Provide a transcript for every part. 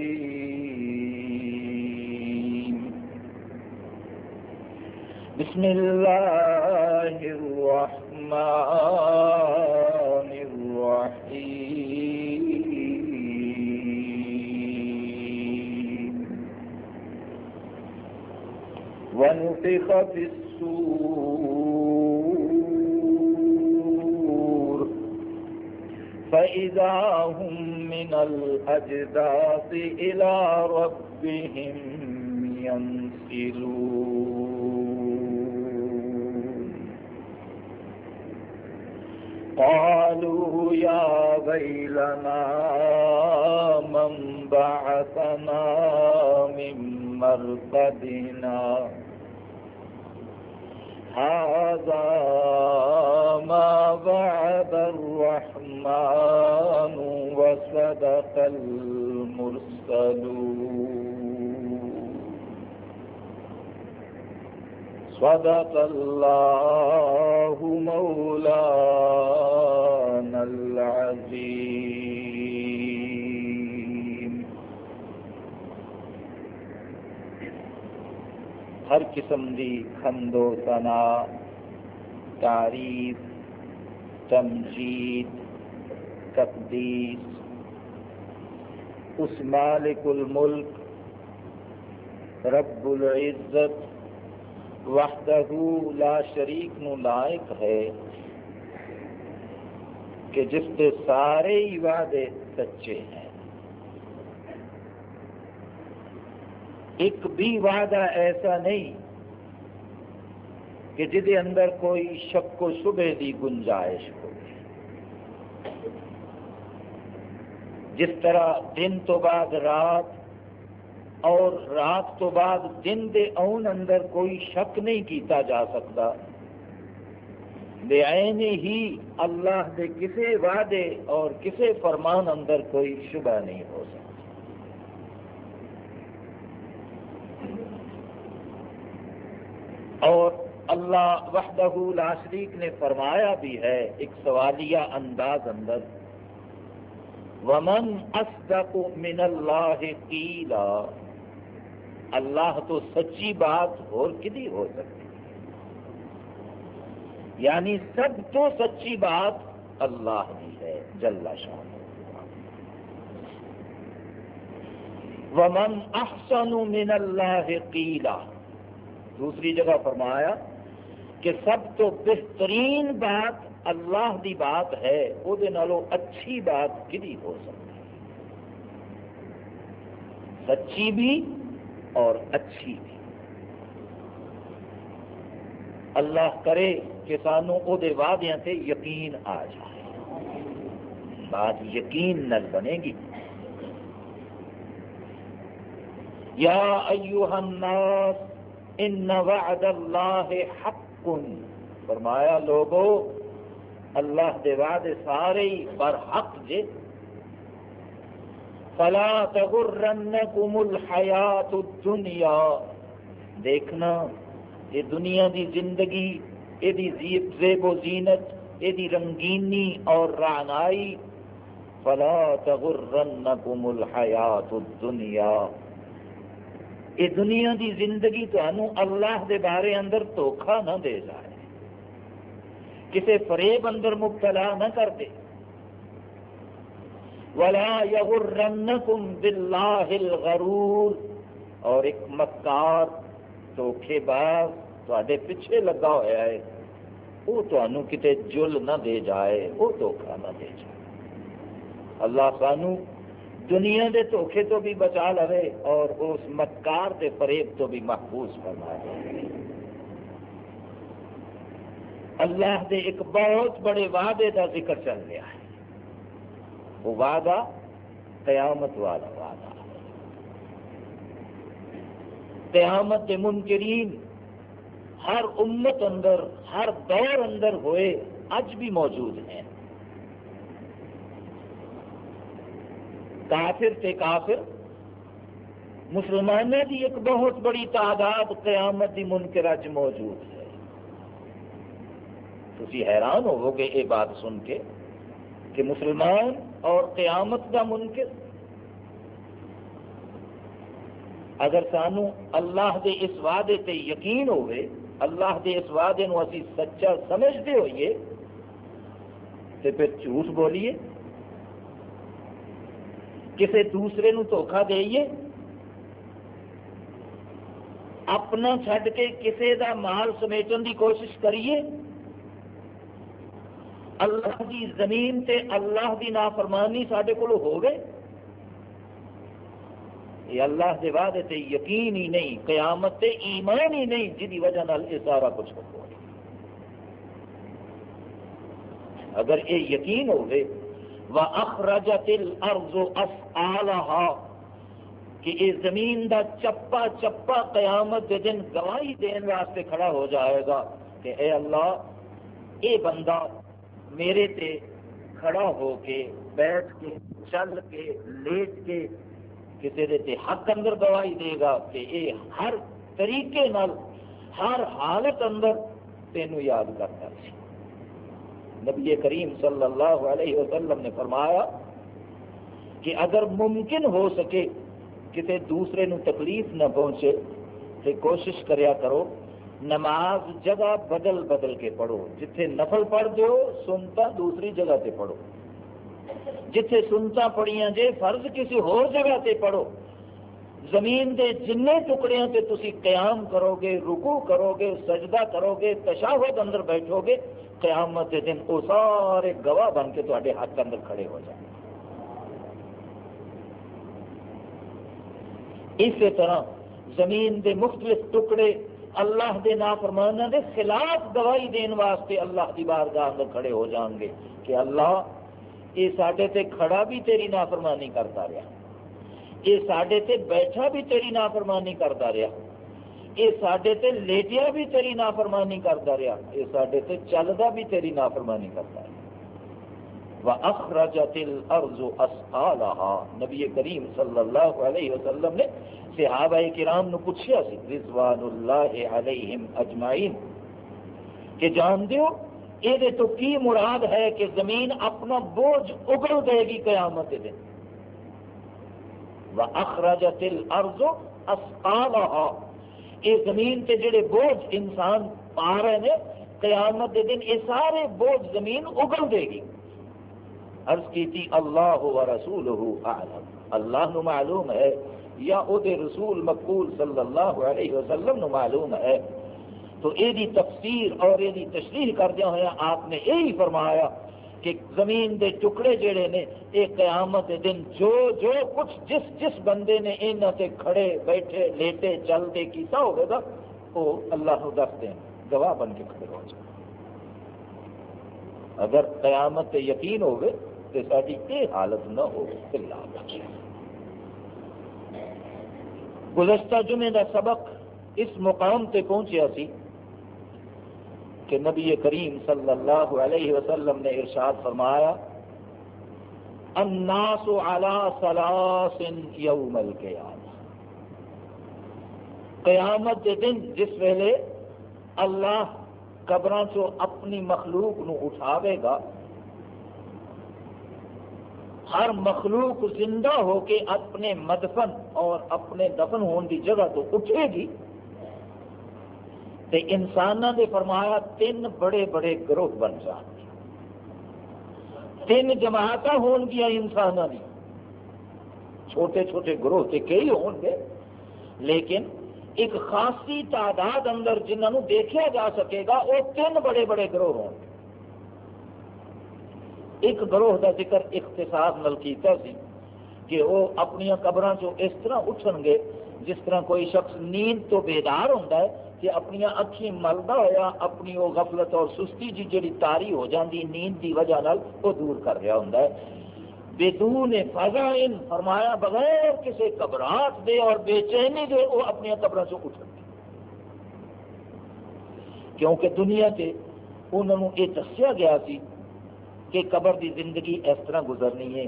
الرجيم. بسم الله الرحمن الرحيم. ونفخ في السور فإذا هم من الأجداث إلى ربهم ينسلون. قالوا يا ويلنا من بعثنا من مرقدنا. هذا ما وعد الرحمن وصدق المرسلون صدق الله مولانا العظيم. ہر قسم دی حمد و ثنا تعریف تمجید تقدیس اس مالک الملک، رب العزت، وحدہ لا شریک نو لائق ہے کہ جس کے سارے ہی وعدے سچے ہیں۔ ایک بھی وعدہ ایسا نہیں کہ جہد اندر کوئی شک و شبے دی گنجائش ہو۔ جس طرح دن تو بعد رات اور رات تو بعد دن دے اون اندر کوئی شک نہیں کیتا جا سکتا۔ بے عین ہی اللہ دے کسے وعدے اور کسے فرمان اندر کوئی شبہ نہیں ہو سکتا۔ اور اللہ وحدہ لا شریک نے فرمایا بھی ہے، ایک سوالیہ انداز اندر۔ ومن اصدق من اللہ قیلا اللہ تو سچی بات اور کدی ہو سکتی یعنی سب تو سچی بات اللہ کی ہے، جل شان ومن احسن من اللہ قیلا دوسری جگہ فرمایا کہ سب تو بہترین بات اللہ دی بات ہے وہ اچھی بات کدی ہو سکتی؟ سچی بھی اور اچھی بھی۔ اللہ کرے کہ سانو وہ وعدے سے یقین آ جائے۔ بات یقین نل بنے گی۔ یا ایوہ الناس، ان وعد اللہ حق۔ فرمایا، لوگو اللہ دے وعدے سارے پر حق جے۔ فلا تغرنکم الحیات الدنیا دیکھنا، یہ دنیا دی زندگی، یہ دی زیب و زینت، یہ دی رنگینی اور رعنائی۔ فلا تغرنکم الحیات الدنیا یہ دنیا دی زندگی تو اللہ دے بارے اندر دھوکھا نہ دے جائے۔ کسی فریب اندر مبتلا نہ کر دے۔ ولا یغرنکم باللہ الغرور۔ اور ایک مکار دھوکھے باز تے پیچھے لگا ہوا ہے۔ وہ تمہوں کتے جل نہ دے جائے وہ دھوکھا نہ دے جائے۔ اللہ سانو دنیا دے دھوکھے تو بھی بچا لے اور اس مکار دے فریب تو بھی محفوظ فرما دے اللہ دے ایک بہت بڑے وعدے کا ذکر چل رہا ہے۔ وہ وعدہ قیامت والا وعدہ۔ قیامت کے منکرین ہر امت اندر، ہر دور اندر ہوئے اج بھی موجود ہیں۔ کافر تے کافر، مسلمانوں کی ایک بہت بڑی تعداد قیامت کی منکر اج موجود ہے۔ تھی حیران ہوو گے یہ بات سن کے کہ مسلمان اور قیامت کا منکر۔ اگر سانو اللہ دے اس وعدے تے یقین ہوئے اللہ دے اس وعدے نو اسی سچا سمجھتے ہوئیے تو پھر جھوٹ بولیے۔ کسی دوسرے نو دھوکھا دئیے۔ اپنا چھڈ کے کسی دا مال سمیٹن دی کوشش کریے۔ اللہ دی زمین تے اللہ دی نافرمانی سڈے کو ہو گئے؟ یہ اللہ کے وعدے تے یقین ہی نہیں، قیامت تے ایمان ہی نہیں جی وجہ نال یہ سارا کچھ ہو اگر یہ یقین ہوئے، وَأَخْرَجَتِ الْأَرْضُ أَسْآلَهَا کہ یہ زمین دا چپا چپا قیامت دے دن گواہی دین واسطے کھڑا ہو جائے گا کہ اے اللہ، اے بندہ میرے تے کھڑا ہو کے بیٹھ کے، چل کے، لیٹ کے کسی دے تے حق اندر گواہی دے گا کہ اے ہر طریقے نال، ہر حالت اندر تینوں یاد کرتا سی نبی کریم صلی اللہ علیہ وسلم نے فرمایا کہ اگر ممکن ہو سکے کسی دوسرے نو تکلیف نہ پہنچے تو کوشش کریا کرو۔ نماز جگہ بدل بدل کے پڑھو۔ جتھے نفل پڑھ دیو سنتا دوسری جگہ تے پڑھو۔ جتھے سنتا پڑھیاں جے، فرض کسی ہور جگہ تے پڑھو۔ زمین دے جن ٹکڑیاں تے تسی قیام کرو گے رکو کرو گے سجدہ کرو گے تشاہد اندر بیٹھو گے قیامت دن وہ سارے گواہ بن کے تے ہاتھ اندر کھڑے ہو جائیں۔ اسی طرح زمین دے مختلف ٹکڑے اللہ دے نافرمانہ دے خلاف گواہی دین واسطے اللہ دی بارگاہ اندر کھڑے ہو جان گے کہ اللہ، یہ سڈے تے کھڑا بھی تیری نافرمانی کرتا رہا۔ یہ سڈے تے بیٹھا بھی تیری نافرمانی کرتا رہا۔ یہ سڈے تے لیٹیا بھی تیری نافرمانی کرتا رہا۔ یہ سڈے تے چلتا بھی تیری نافرمانی کرتا رہا۔ وَأَخْرَجَتِ الْأَرْضُ أَسْآلَهَا نبی کریم صلی اللہ علیہ وسلم نے صحابہ کرام نے پوچھا سی رضوان اللہ علیہم اجمعین، کہ جان دیو یہ تو کی مراد ہے کہ زمین اپنا بوجھ اگل دے گی قیامت دن وَأَخْرَجَتِ الْأَرْضُ أَسْآلَهَا یہ زمین تے جڑے بوجھ انسان پا رہے ہیں قیامت دے دن یہ سارے بوجھ زمین اگل دے گی۔ عرض کی تھی، اللہ و رسول اللہ نو معلوم ہے یا او دے رسول مقبول صلی اللہ علیہ وسلم نو معلوم ہے۔ تو یہ تفسیر اور یہ تشریح کردیا ہوا آپ نے یہی فرمایا کہ زمین دے ٹکڑے جڑے نے یہ قیامت دے دن جو جو کچھ جس جس بندے نے انہوں سے کھڑے بیٹھے، لیٹے، چلتے کیتا ہوگا وہ اللہ کو دس دیں گواہ بن کے کھڑے ہو جائے۔ اگر قیامت یقین ہوگے تو ساری یہ حالت نہ ہو گزشتہ جمعے کا سبق اس مقام تے پہنچیا سی کہ نبی کریم صلی اللہ علیہ وسلم نے ارشاد فرمایا، الناس علی سلاس یوم القیامہ۔ قیامت کے دن جس ویلے اللہ قبراں چو اپنی مخلوق نو اٹھاوے گا ہر مخلوق زندہ ہو کے اپنے مدفن اور اپنے دفن ہونے کی جگہ تو اٹھے گی۔ تے انسانوں نے فرمایا تین بڑے بڑے گروہ بن جان گے۔ تین جماعت ہون گیا انسانوں کی چھوٹے چھوٹے گروہ تے کئی ہون گے، لیکن ایک خاصی تعداد اندر جنہوں دیکھا جا سکے گا، وہ تین بڑے بڑے گروہ ہوں گے۔ ایک گروہ کا ذکر اختصاص نل کیتا سی کہ وہ اپنی قبروں چو اس طرح اٹھن گے جس طرح کوئی شخص نیند تو بیدار ہوتا ہے کہ اپنی اکھی ملتا ہوا اپنی وہ غفلت اور سستی جی جی تاری ہو جاتی نیند کی وجہ نال وہ دور کر رہا ہوں بےدون فضائن فرمایا بغیر کسی گھبراہٹ دے اور بے چینی دے وہ اپنی قبروں سے اٹھ گے۔ کیونکہ دنیا سے انہوں نے یہ دسیا گیا سی کہ قبر دی زندگی اس طرح گزرنی ہے۔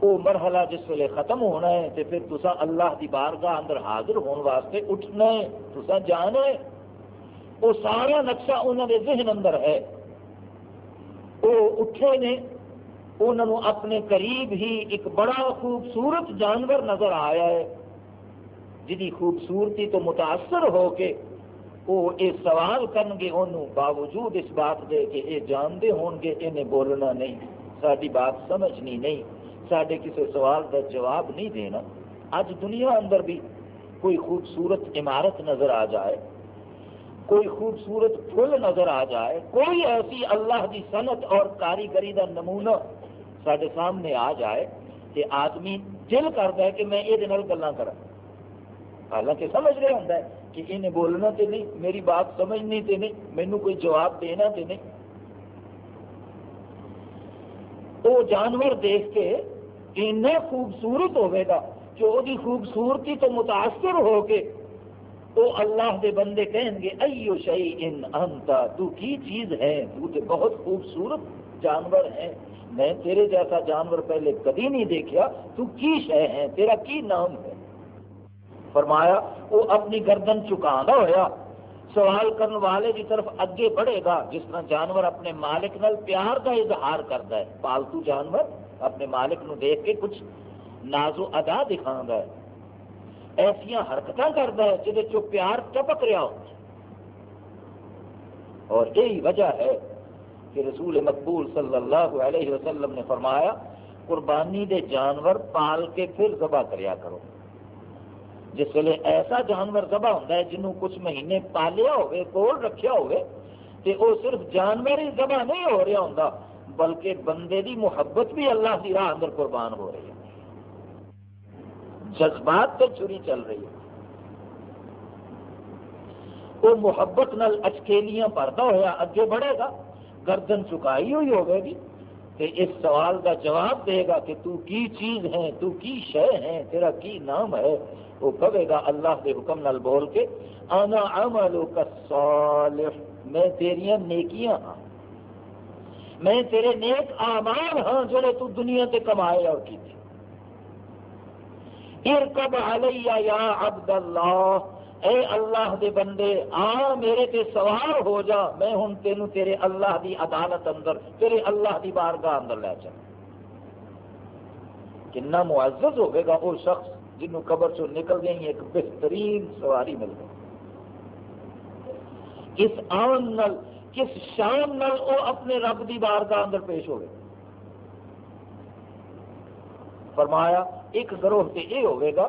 وہ مرحلہ جس ویلے ختم ہونا ہے تو پھر تسا اللہ دی بارگاہ اندر حاضر ہونے واسطے اٹھنا ہے تسا جانا ہے۔ وہ سارا نقشہ انہوں نے ذہن اندر ہے۔ وہ اٹھے نے انہوں اپنے قریب ہی ایک بڑا خوبصورت جانور نظر آیا ہے جی خوبصورتی تو متاثر ہو کے وہ یہ سوال کرنگے انہوں باوجود اس بات دے کہ یہ جانتے ہون گے، انہیں بولنا نہیں۔ ساری بات سمجھنی نہیں۔ سارے کسی سوال کا جواب نہیں دینا۔ اج دنیا اندر بھی کوئی خوبصورت عمارت نظر آ جائے، کوئی خوبصورت پھول نظر آ جائے، کوئی ایسی اللہ کی صنعت اور کاریگری کا نمونہ سارے سامنے آ جائے کہ آدمی دل کرتا ہے کہ میں یہ گلا کرا حالانکہ سمجھ رہے ہوں کہ انہیں بولنا تو نہیں، میری بات سمجھنی تو نہیں مینو کوئی جواب دینا تو نہیں۔ وہ جانور دیکھ کے اتنا خوبصورت ہوئے گا کہ وہ خوبصورتی تو متاثر ہو کے تو اللہ دے بندے کہیں گے، ایو شئی ان انتا تو کی چیز ہے؟ تو تے بہت خوبصورت جانور ہے میں تیرے جیسا جانور پہلے کبھی نہیں دیکھا تو کی شے ہے تیرا کی نام ہے؟ فرمایا وہ اپنی گردن چکانا ہوا سوال کرنے والے کی طرف اگے بڑھے گا۔ جس طرح جانور اپنے مالک نال پیار کا اظہار کرتا ہے، پالتو جانور اپنے مالک نو دیکھ کے کچھ نازو ادا دکھا ہے۔ ایسا حرکت کرتا ہے جہد چو پیار ٹپک رہا ہو۔ اور یہی وجہ ہے کہ رسول مقبول صلی اللہ علیہ وسلم نے فرمایا، قربانی دے جانور پال کے پھر ذبح کریا کرو۔ جس ویلے ایسا جانور ذبح ہوتا ہے جنہوں کچھ مہینے پالیا ہوئے کول رکھیا ہوئے تے وہ صرف جانور ہی ذبح نہیں ہو رہا ہوں بلکہ بندے دی محبت بھی اللہ کی راہ اندر قربان ہو رہی ہے۔ جذبات تو چری چل رہی ہے۔ وہ محبت نال اچکیلیاں پڑتا ہوا اگے بڑھے گا، گردن چکائی ہوئی ہوگی گی کہ اس سوال کا جواب دے گا کہ تو کی چیز ہے تو کی شے ہے تیرا کی نام ہے؟ وہ کہے گا اللہ کے حکم نال بول کے، انا عملو کا صالح میں تیریاں نیکیاں ہاں۔ میں تیرے نیک آمان ہاں جڑے تو دنیا تے کمائے اور کی تھی ارکب علیہ یا عبد اللہ، اے اللہ دے بندے، آ میرے تے سوار ہو جا، میں ہوں تینوں تیرے اللہ دی عدالت اندر، تیرے اللہ دی بارگاہ اندر لے چل۔ کنا معزز ہوئے گا وہ شخص۔ جنہوں قبر چو نکل گئی ایک بہترین سواری مل گئی۔ کس آن نل، کس شان نل وہ اپنے رب دی بارگاہ اندر پیش ہوئے۔ فرمایا، ایک گروہ سے یہ ہوئے گا،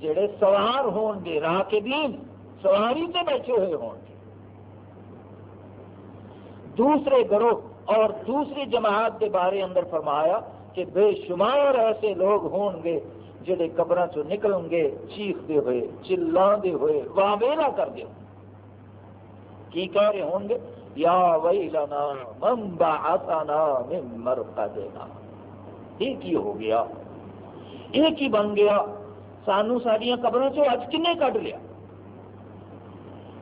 جڑے سوار ہون گے راہ کے دین سواری سے بیٹھے ہوئے ہون گے۔ دوسرے گروہ اور دوسری جماعت کے بارے اندر فرمایا کہ بے شمار ایسے لوگ ہون گے جڑے قبر چ نکل گے، چیختے ہوئے چلانے ہوئے، واویلا کر دے۔ کی کہہ رہے ہوں گے؟ یا ویلنا من بعثنا من مرقدنا۔ یہ کی ہو گیا۔ یہ کی بن گیا۔ سانو ساریا قبر چ اج کن کٹ لیا؟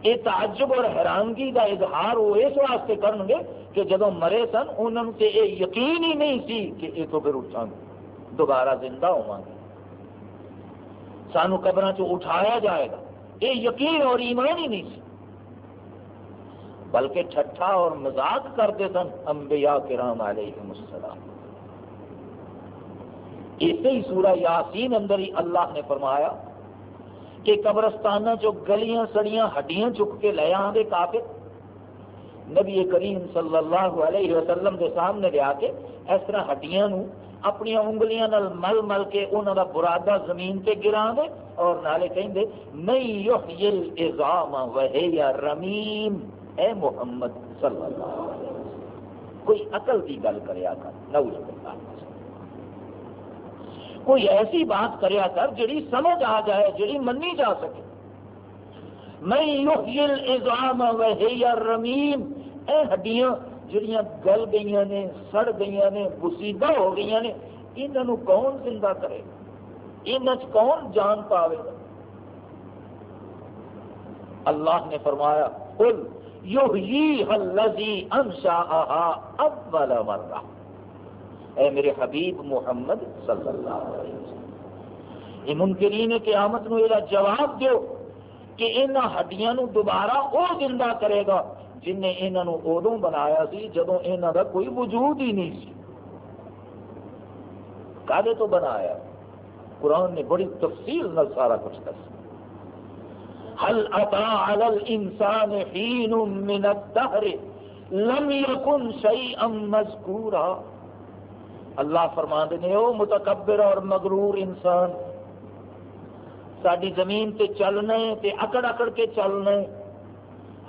یہ تعجب اور حیرانگی کا اظہار وہ اس واسطے کرن گے کہ جب مرے سن انہوں نے یہ یقین ہی نہیں سی کہ یہ تو پھر اٹھا گے۔ دوبارہ زندہ ہوا گے۔ سانو قبر اٹھایا جائے گا۔ یہ یقین اور ایمان ہی نہیں۔ سی بلکہ ٹھٹھا اور مزاق کرتے سن انبیاء کرام علیہ السلام۔ اسی ہی سورہ یاسین اندر ہی اللہ نے فرمایا کہ قبرستانہ جو گلیاں سڑیاں ہڈیاں چک کے لے آدھے کافر، نبی کریم صلی اللہ علیہ وسلم کے سامنے لیا کے اس طرح ہڈیاں نو اپنی انگلیاں نال مل مل کے انہوں کا برادہ زمین پہ گرا دے اور نالے کہیں دے نہیں یحیل اعظام وہی رمیم. اے محمد صلی اللہ علیہ وسلم، کوئی عقل کی گل کریا کر، نعوذ باللہ۔ کوئی ایسی بات کریا کر جڑی سمجھ آ جائے، جڑی منی جا سکے۔ میں یحیل اعظام وہی رمیم. اے ہڈیاں جڑیاں گل گئی نے، سڑ گئی نے بسیدہ ہو گئی نے انہوں کون زندہ کرے؟ گا ان کون جان پاوے؟ گا اللہ نے فرمایا، قل یحییها الذی انشاءها اول مرہ۔ اے میرے حبیب محمد صلی اللہ علیہ وسلم، یہ منکرین قیامت نو یہ جواب دیو کہ ان ہڈیاں نو دوبارہ او زندہ کرے گا۔ جن نے انہوں ادو بنایا سی جدو انہوں کا کوئی وجود ہی نہیں سی۔ کدے تو بنایا۔ قرآن نے بڑی تفصیل نہ سارا کچھ دس هل اتا على الانسان حين من الدهر لم يكن شيئا مذكورا اللہ فرما نے، او متکبر اور مغرور انسان ساری زمین تے چلنا ہے تے اکڑ اکڑ کے چلنا ہے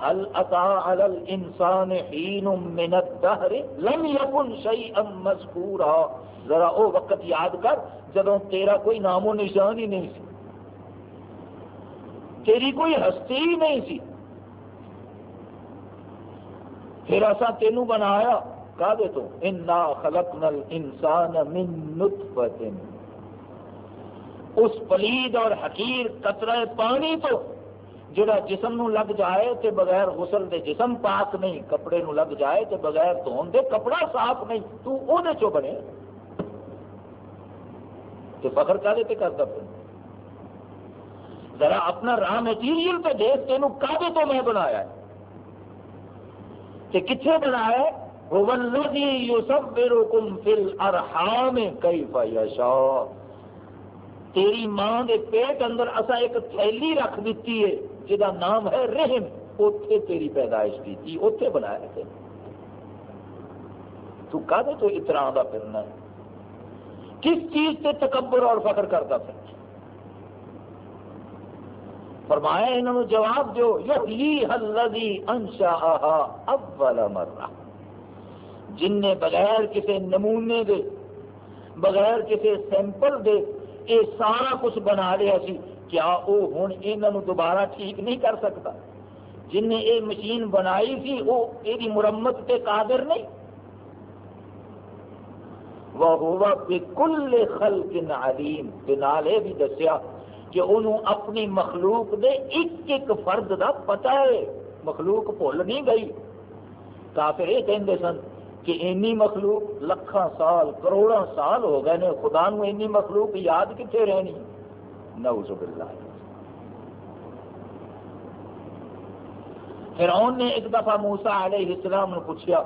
هل اتا على الانسان حين من الدهر؟ لم يكن شيئا مذكورا. ذرا او وقت یاد کر جدوں تیرا کوئی نام و نشان ہی نہیں سی۔ تیری کوئی ہستی ہی نہیں سی۔ پھر اسا تینوں بنایا۔ کا دے تو، انا خلقنا الانسان من نطفت اس پلید اور حقیر قطرہ پانی تو جڑا جسم نو لگ جائے تے بغیر غسل دے جسم پاک نہیں، کپڑے نو لگ جائے تے بغیر دھون دے، کپڑا صاف نہیں۔ تو او دے چو بنے؟ تے فخر کا دیتے کرتا پھر۔ ذرا اپنا راہ میٹیریل پہ دیکھ تینوں کعبے تو میں بنایا ہے۔ کہ کتنے بنایا ہے؟ هو الذي يصبركم في الارحام كيف يشاء۔ تیری ماں دے پیٹ اندر اسا ایک تھیلی رکھ دیتی ہے۔ جہاں نام ہے رحم، اوتھے تیری پیدائش کی تھی، اوتھے بنایا تھے۔ تو کہتے تو اتنا دا پھرنا ہے؟ کس چیز سے تکبر اور فخر کرتا پھر؟ فرمایا، انہوں نے جواب دو یحیی انشا اول مرہ۔ جن نے بغیر کسی نمونے دے، بغیر کسی سیمپل دے یہ سارا کچھ بنا لیا سی کیا وہ ہوں یہ دوبارہ ٹھیک نہیں کر سکتا؟ جن نے یہ مشین بنائی سی وہ یہ مرمت تے قادر نہیں۔ وہ ہوا بکل خلق علیم بنالے بھی دسیا کہ انہوں اپنی مخلوق دے ایک ایک فرد دا پتہ ہے۔ مخلوق بھول نہیں گئی۔ کافر یہ کہتے سن کہ اینی مخلوق لکھاں سال کروڑا سال ہو گئے نے، خدا نو اینی مخلوق یاد کتنے رہنی؟ نعوذ باللہ۔ فرعون نے ایک دفعہ موسا علیہ السلام نے پوچھا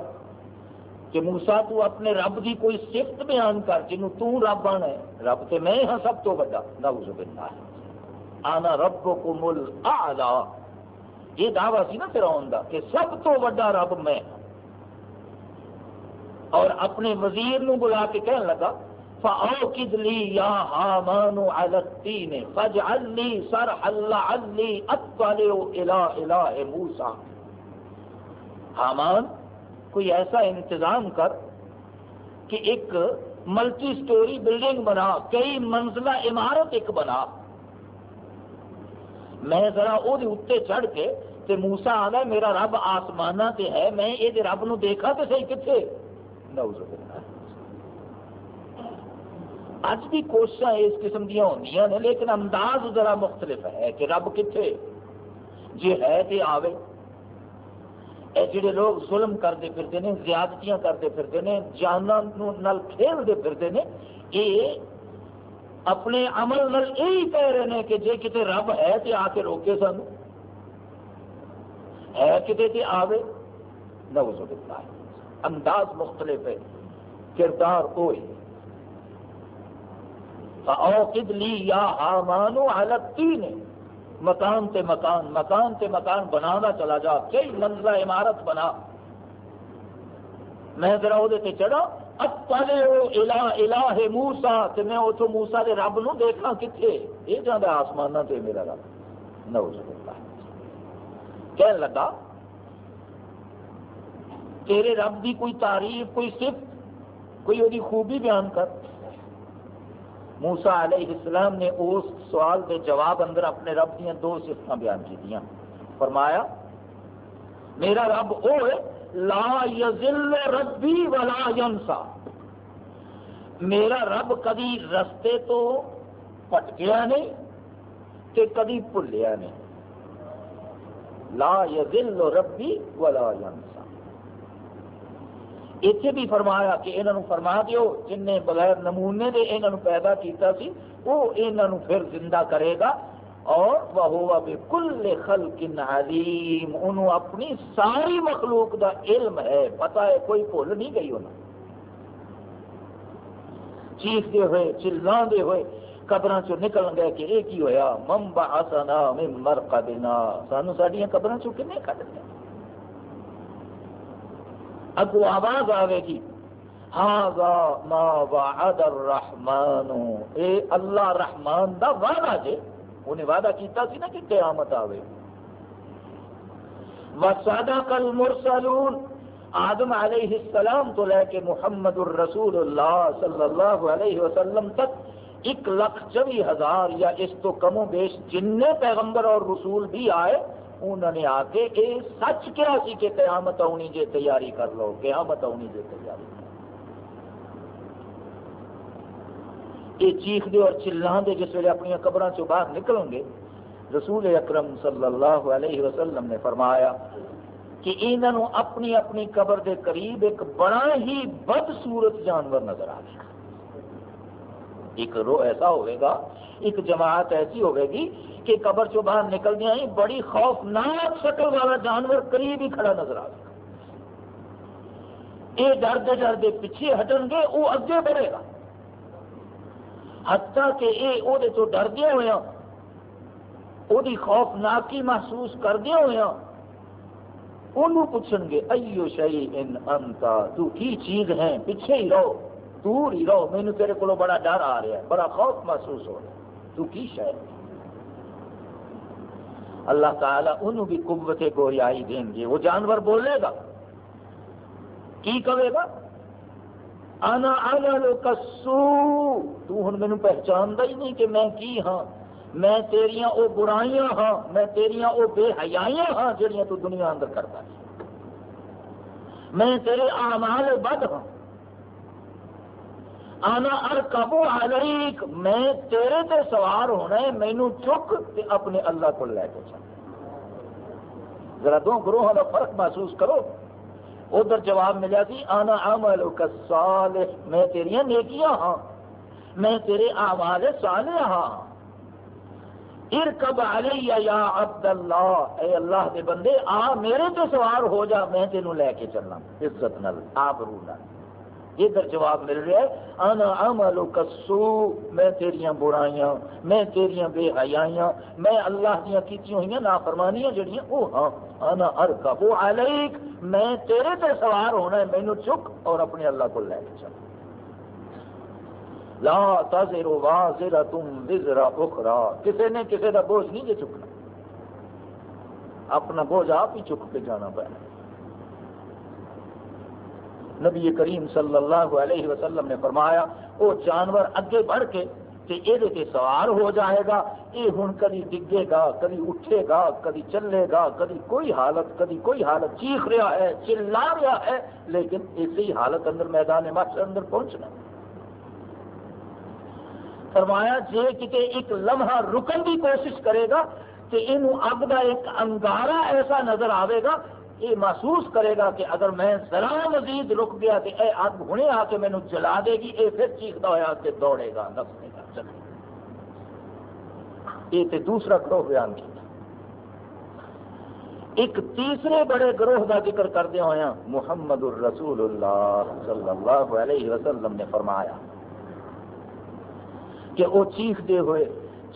کہ موسا تو اپنے رب دی کوئی صفت بیان کر جنوں تو رب آنا ہے؟ رب تے میں ہاں سب تو بڑا۔ نعوذ باللہ۔ آنا ربکم الاعلی یہ دعویٰ سی نا فرعون دا کہ سب تو بڑا رب میں ہاں۔ اور اپنے وزیر نو بلا کے کہنے لگا فَأَوْكِدْ لِي يَا هَامَانُ عَلَى التِّينِ فَاجْعَلْ لِي سَرْحًا لَعَلِّي أَطَّلِعُ إِلَىٰ إِلَٰهِ مُوسَىٰ۔ حامان کوئی ایسا انتظام کر کہ ایک ملٹی سٹوری بلڈنگ بنا، کئی منزلہ عمارت ایک بنا۔ میں ذرا وہ اتنے چڑھ کے تے موسا آنا میرا رب آسمانہ تے ہے، میں یہ رب نو دیکھا تو صحیح کتنے نعوذ اج بھی کوشش اس قسم دیا ہوں نے، لیکن انداز ذرا مختلف ہے کہ رب کتنے جی ہے تو آوے۔ اے جڑے لوگ ظلم کرتے پھرتے ہیں زیادتیاں کرتے پھرتے ہیں جانوں کھیلتے پھرتے ہیں یہ اپنے عمل نل یہی کہہ رہے ہیں کہ جی کتنے رب ہے تو آ کے روکے سن ہے کتنے تے آوے؟ نوز باللہ۔ انداز مختلف ہے۔ کردار کوئی اوقد لی یا آمانو حلقتی نے مکان تے مکان مکان تے مکان بنانا چلا جا، کئی منزلہ عمارت بنا۔ میں ذرا وہ چڑھا اب الہ الہ موسا تے میں اتو موسا دے رب نو دیکھا کتنے یہ جانا آسمان تے میرا رب۔ نوز اللہ کہنے لگا، تیرے رب دی کوئی تعریف، کوئی صفت، کوئی وہ خوبی بیان کر۔ موسا علیہ السلام نے اس سوال کے جواب اندر اپنے رب دیا، دو سفت بیان کی فرمایا، میرا رب او لا یزل ربی ولا ینسا۔ میرا رب کدی رستے تو پٹکیا نہیں تے کدی بھولیا نہیں۔ لا یزل ربی ولا ینسا۔ اتنے بھی فرمایا کہ انہوں فرما دیو جن نے بغیر نمونے دے انہوں پیدا کیتا سی وہ انہوں پھر زندہ کرے گا اور وہ بالکل خلق علیم انہوں اپنی ساری مخلوق دا علم ہے پتا ہے کوئی بھول نہیں گئی انہوں چیختے ہوئے چلانے ہوئے قبر چ نکل گئے کہ یہ کی ہوا مم باسنا مر قدنا سانو سڈیا قبر چ کنے کٹ دیا اگو آواز آئے گی۔ ہاں ما وعد الرحمن. اے اللہ رحمان دا وعدہ جے۔ انہیں وعدہ کیتا سی نا کہ قیامت آوے۔ وصدق المرسلون۔ آدم علیہ السلام تو لے کے محمد الرسول اللہ صلی اللہ علیہ وسلم تک ایک لاکھ چوی ہزار یا اس تو کم و بیش جن پیغمبر اور رسول بھی آئے۔ انہوں نے آ کے یہ سچ کیا سی کہ قیامت آنی جے تیاری کر لو، قیامت آنی جے تیاری کر یہ چیخ دے اور چلان دے جس ویلے اپنی قبروں سے باہر نکلیں گے، رسول اکرم صلی اللہ علیہ وسلم نے فرمایا کہ انہوں اپنی اپنی قبر دے قریب ایک بڑا ہی بد صورت جانور نظر آ گیا۔ ایک رو ایسا ہوئے گا، ایک جماعت ایسی ہوئے گی کہ قبر چو باہر نکل دیا ہی بڑی خوفناک شکل والا جانور قریب ہی کھڑا نظر آ گیا یہ ڈردے ڈردے پیچھے ہٹن گے، وہ اگے بڑھے گا۔ حتیٰ کہ یہ وہ تو ڈردے ہوئے وہ خوفناکی محسوس کردے ہوئے انہوں پوچھن گے، ایو شہی ان انتا؟ تو کی چیز ہے پیچھے ہی رہو، دور ہی رہو۔ مینو تیرے کو بڑا ڈر آ رہا ہے، بڑا خوف محسوس ہو رہا ہے۔ تو کی شاید اللہ تعالیٰ انہوں بھی قوت گوریائی دیں گے۔ وہ جانور بولے گا۔ کی کہے گا؟ آنا آنا لو کسو۔ تو ہن مینو پہچانتا ہی نہیں کہ میں کی ہاں۔ میں تیریاں او برائیاں ہاں۔ میں تیریاں او بے حیائیاں ہاں جڑیاں تو دنیا اندر کرتا ہے۔ میں تیرے اعمال بد ہاں۔ آنا ار کبو علیک، میں تیرے تے سوار ہونا ہے مینو چک تے اپنے اللہ کو لے کے چل۔ ذرا دو گروہ کا فرق محسوس کرو۔ ادھر جواب ملا سی، آنا عمل کا صالح، میں تیریاں نیکیاں ہاں میں تیرے اعمال صالح ہاں۔ ارکب علی یا عبد اللہ اے اللہ دے بندے، آ میرے تو سوار ہو جا، میں تینوں لے کے چلنا۔ عزت نل آبرو نال۔ نل ادھر جواب مل رہا ہے، انا عمل کسو میں تیریاں برائیاں، میں تیریاں بے حیائیاں، میں اللہ دیا کیتیاں ہوئی نافرمانیاں جڑیاں، او ہاں انا ارکب علیک، میں تیرے تے سوار ہونا ہے مینوں چک اور اپنے اللہ کو لے کے چل۔ لا تازر وازرتم وزر اخرى کسے نے کسے دا بوجھ نہیں جے چکنا۔ اپنا بوجھ آپ ہی چک کے جانا پڑنا نبی کریم صلی اللہ علیہ وسلم نے فرمایا وہ جانور اگے بڑھ کے تے یہ سوار ہو جائے گا یہ ہوں کدی ڈگے گا، کدی اٹھے گا، کدی چلے گا، کدی کوئی حالت، کدی کوئی حالت چیخ رہا ہے، چلا رہا ہے، لیکن اسی حالت اندر میدان محشر اندر پہنچنا۔ فرمایا، جے کتے ایک لمحہ رکن کی کوشش کرے گا تو یہ اگ کا ایک انگارا ایسا نظر آئے گا یہ محسوس کرے گا کہ اگر میں ذرا مزید رک گیا تو اے اگ ہنے آ کے مینو جلا دے گی یہ پھر چیختا ہوا کہ دوڑے گا نسنے گا چلے یہ تو دوسرا گروہ بیان کیا ایک تیسرے بڑے گروہ کا ذکر کردے ہوا محمد الرسول اللہ صلی اللہ علیہ وسلم نے فرمایا کہ وہ چیخ دے ہوئے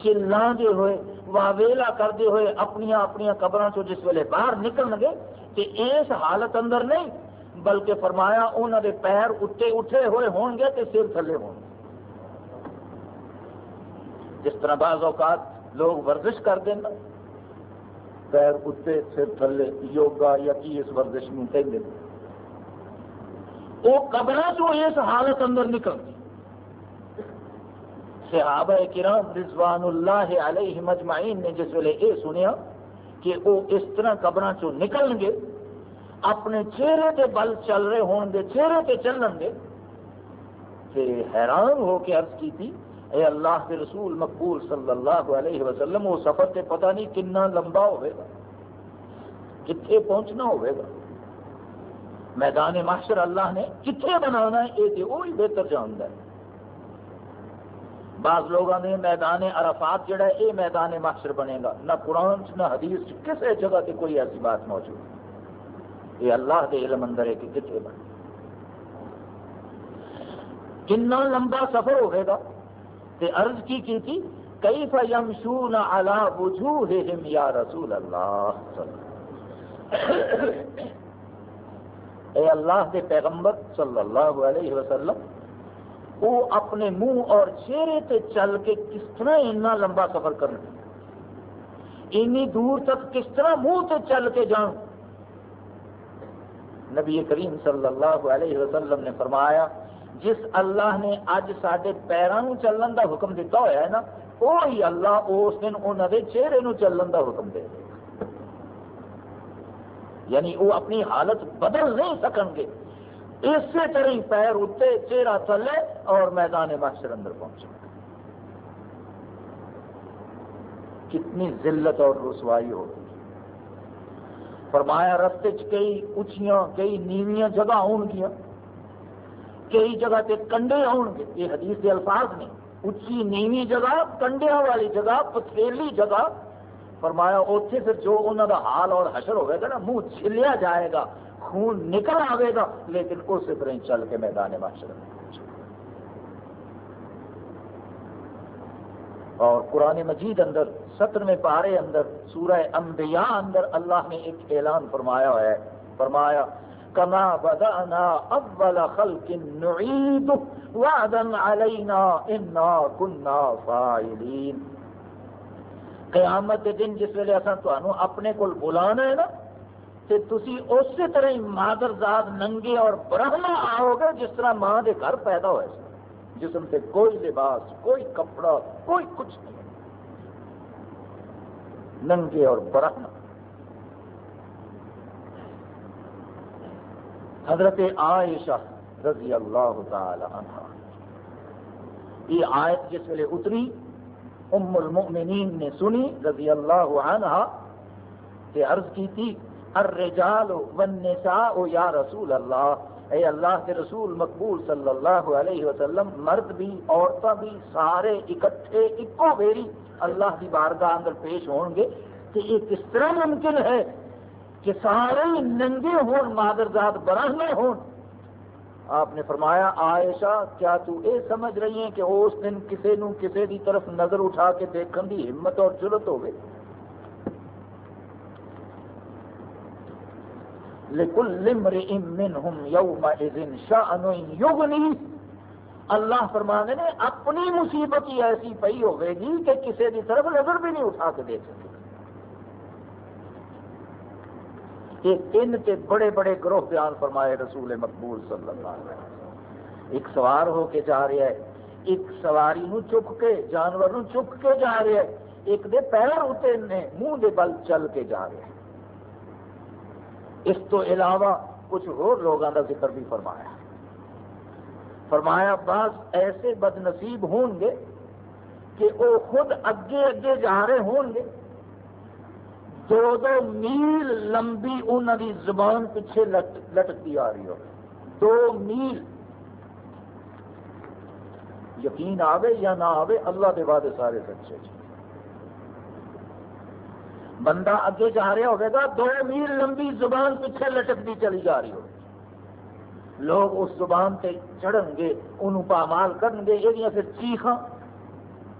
چلاتے ہوئے واویلا کرتے ہوئے اپنی اپنی قبر چ جس ویلے باہر نکل گے تو اس حالت اندر نہیں، بلکہ فرمایا انہوں نے پیر اٹھے اٹھے ہوئے ہون گے تو سر تھلے ہون گے۔ جس طرح بعض اوقات لوگ ورزش کر دینا پیر اٹھے، سر تھلے، یوگا یا کی اس ورزش میں کہیں وہ قبر چ اس حالت اندر نکل گئی صحابہ کرام رضوان اللہ علیہ مجمعین نے جس ویلے یہ سنیا کہ وہ اس طرح قبر چو نکل گے، اپنے چہرے تے بل چل رہے ہون گے چہرے تے چلن گے تے حیران ہو کے عرض کی تھی، اے اللہ کے رسول مقبول صلی اللہ علیہ وسلم، وہ سفر تے پتہ نہیں کنا لمبا ہوئے گا کتنے پہنچنا ہوئے گا۔ میدان معاشر اللہ نے کتنے بنانا ہے، یہ تو وہی بہتر جانتا ہے۔ بعض لوگوں نے میدان عرفات جڑا ہے یہ میدان محشر بنے گا۔ نہ قرآن، نہ حدیث کسی جگہ تے کوئی ایسی بات موجود یہ اللہ کے علم اندر ہے کہ کتنے بنے کنا لمبا سفر ہوئے گا۔ تے عرض کی کی تھی؟ کئی فیمشون علی وجوہہم یا رسول اللہ اے اللہ کے پیغمبر صلی اللہ علیہ وسلم وہ اپنے منہ اور چہرے تے چل کے کس طرح اتنا لمبا سفر کرنا اینی دور تک کس طرح منہ تے چل کے جان نبی کریم صلی اللہ علیہ وسلم نے فرمایا، جس اللہ نے اج سارے پیروں چلن کا حکم دیتا ہوا ہے نا، وہی اللہ اس دن انہوں نے چہرے نو چلن کا حکم دے دے یعنی وہ اپنی حالت بدل نہیں سکن گے۔ اسی طرح پیر اتنے چہرہ تھلے اور میدان محشر اندر پہنچے۔ کتنی ذلت اور رسوائی ہوگی فرمایا رستے کئی اچھیاں کئی نیویاں جگہ آن گیا کئی جگہ تے کنڈے آن گے۔ یہ حدیث کے الفاظ نے۔ اچھی نیوی جگہ کنڈیا والی جگہ پتھیلی جگہ۔ فرمایا اتنے پھر جو انہوں کا حال اور حشر ہوئے گا نا، منہ چھلیا جائے گا۔ خون نکل آئے گا، لیکن اسی طرح چل کے میدان معاشرے میں اور قرآن مجید اندر سترویں پارے اندر، سورہ انبیاء اندر اللہ نے ایک اعلان فرمایا ہے۔ فرمایا، کما بدانا اول خلق نعید وعدا علینا انا کنا فائلین قیامت دن جس ویلے اصل تمہوں اپنے کو بلانا ہے نا تو تھی اسی طرح ہی مادر ذات ننگے اور برہما آؤ گے جس طرح ماں کے گھر پیدا ہوئے جسم سے کوئی لباس، کوئی کپڑا، کوئی کچھ نہیں۔ ننگے اور برہما۔ حضرت عائشہ رضی اللہ تعالی عنہ۔ یہ آیت جس ویلے اتری، ام المؤمنین نے سنی رضی اللہ عنہ عرض کی تھی الرجال والنساء یا رسول اللہ۔ اے اللہ کے رسول مقبول صلی اللہ علیہ وسلم، مرد بھی عورتیں بھی، سارے اکٹھے، اکو بیری اللہ کی بارگاہ اندر پیش ہون گے کہ یہ کس طرح ممکن ہے کہ سارے ننگے ہون، مادر ذات براہنے ہون؟ آپ نے فرمایا عائشہ کیا تو اے سمجھ رہی ہیں کہ اس دن کسی نو کسی دی طرف نظر اٹھا کے دیکھن دی ہمت اور ضرورت ہوگی لکل امرئ منہم یومئذ شأن یغنی۔ اللہ فرمانے نے، اپنی مصیبت ہی ایسی پئی ہوئے گی کہ کسی دی طرف نظر بھی نہیں اٹھا کے دیکھ سکے۔ یہ تین کے بڑے بڑے گروہ بیان فرمائے رسول مقبول صلی اللہ علیہ وسلم۔ ایک سوار ہو کے جا رہا ہے، ایک سواری نو چک کے، جانور نو چک کے جا رہا ہے۔ ایک دے پیر اتنے منہ دے بل چل کے جا رہا ہے۔ اس تو علاوہ کچھ اور لوگوں کا ذکر بھی فرمایا۔ فرمایا، بعض ایسے بد نصیب ہون گے کہ وہ خود اگے اگے جا رہے ہون گے۔ دو دو میل لمبی انہوں کی زبان پیچھے لٹکتی آ رہی ہو۔ دو میل۔ یقین آوے یا نہ آوے، اللہ کے بعد سارے سچے جی بندہ اگے جا رہا ہوگا دو میل لمبی زبان پیچھے لٹکتی چلی جا رہی ہوگی۔ لوگ اس زبان سے چڑھن گے، انہوں پامال کرن گے یہ پھر چیخاں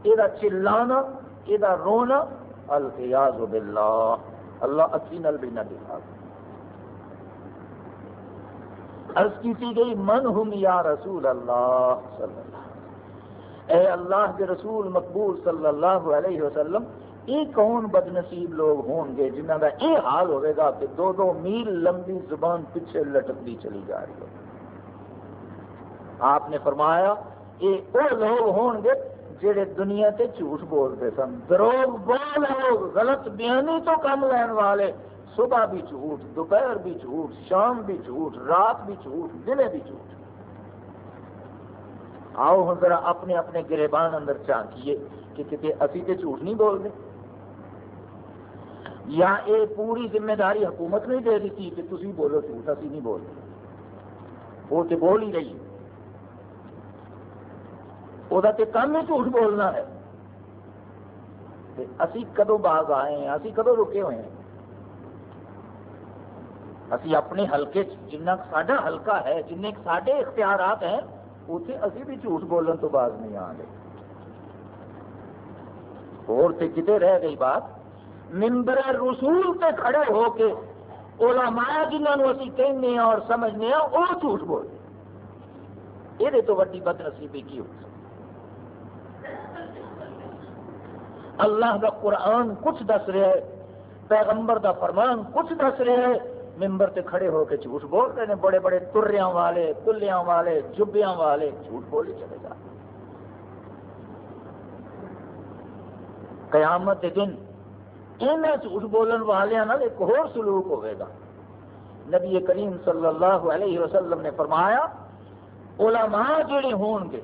یہ چلانا یہ رونا۔ الفیاض باللہ، اللہ اچھی نل بھی نہ دکھا عرض کی گئی، من ہم یا رسول اللہ صلی اللہ اے اللہ کے رسول مقبول صلی اللہ علیہ وسلم یہ کون بد نصیب لوگ ہون گے جنہ کا یہ حال ہوئے گا کہ دو دو میل لمبی زبان پیچھے لٹکتی چلی جا رہی ہو آپ نے فرمایا یہ وہ لوگ ہون گے جڑے دنیا تے جھوٹ بولتے سن۔ دروگ بول لوگ، غلط بیانی تو کم لین والے۔ صبح بھی جھوٹ، دوپہر بھی جھوٹ، شام بھی جھوٹ، رات بھی جھوٹ، دن بھی جھوٹ۔ آؤ ہوں ذرا اپنے اپنے گریبان اندر چانکیے کہ کتنے اسی تے جھوٹ نہیں بولتے۔ یا یہ پوری ذمہ داری حکومت نے دے دیتی کہ تھی بولو جھوٹ اسی نہیں بولتے وہ تو بول ہی رہی۔ وہ کام ہی جھوٹ بولنا ہے۔ اسی کدو باغ آئے ہیں، اسی کدو رکے ہوئے ہیں۔ اسی اپنے ہلکے جنہ ساڈا ہلکا ہے جن سارے اختیارات ہیں اتنے اسی بھی جھوٹ بولن تو باز نہیں آ گئے اور تے کتے رہ گئی بات۔ ممبر رسول تے کھڑے ہو کے علماء جنہوں اسی کہنے ہیں اور سمجھنے ہیں، وہ جھوٹ بول یہ تو وڈی بد نصیبی کی ہو اللہ کا قرآن کچھ دس رہا ہے، پیغمبر دا فرمان کچھ دس رہا ہے۔ ممبر تے کھڑے ہو کے جھوٹ بول رہے ہیں، بڑے بڑے تریاں والے، کلیاں والے جبیاں والے، جھوٹ بولے چلے جا۔ قیامت دن ان جھوٹ بولن والوں ایک اور سلوک ہوئے گا۔ نبی کریم صلی اللہ علیہ وسلم نے فرمایا، علماء جڑے ہون گے،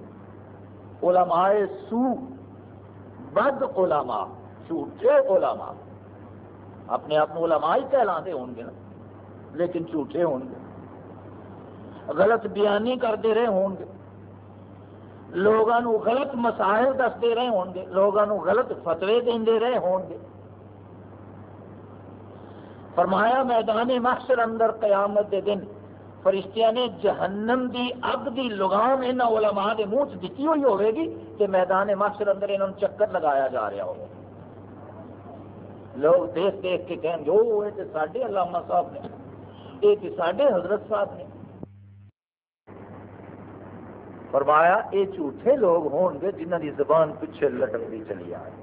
علماء سو، بد علماء، جھوٹے علماء۔ اپنے آپ علماء ہی کہلاتے ہون گے نا، لیکن جھوٹے ہون گے۔ غلط بیانی کرتے رہے ہون گے۔ لوگوں غلط مسائل دستے رہے ہون گے لوگوں غلط فتوے دے رہے ہون گے۔ فرمایا میدان محشر اندر قیامت دے دن فرشتیاں نے جہنم دی اگ دی لگام ان علماء دے منہ دیتی ہوئی ہوئے گی کہ میدان محشر اندر انہوں چکر لگایا جا رہا ہوگا لوگ دیکھ دیکھ کے کہیں جو یہ تو سارے علامہ صاحب نے یہ تو سارے حضرت صاحب نے۔ فرمایا یہ جھوٹے لوگ ہون گے جنہ دی زبان پیچھے لٹکتی چلی آئے۔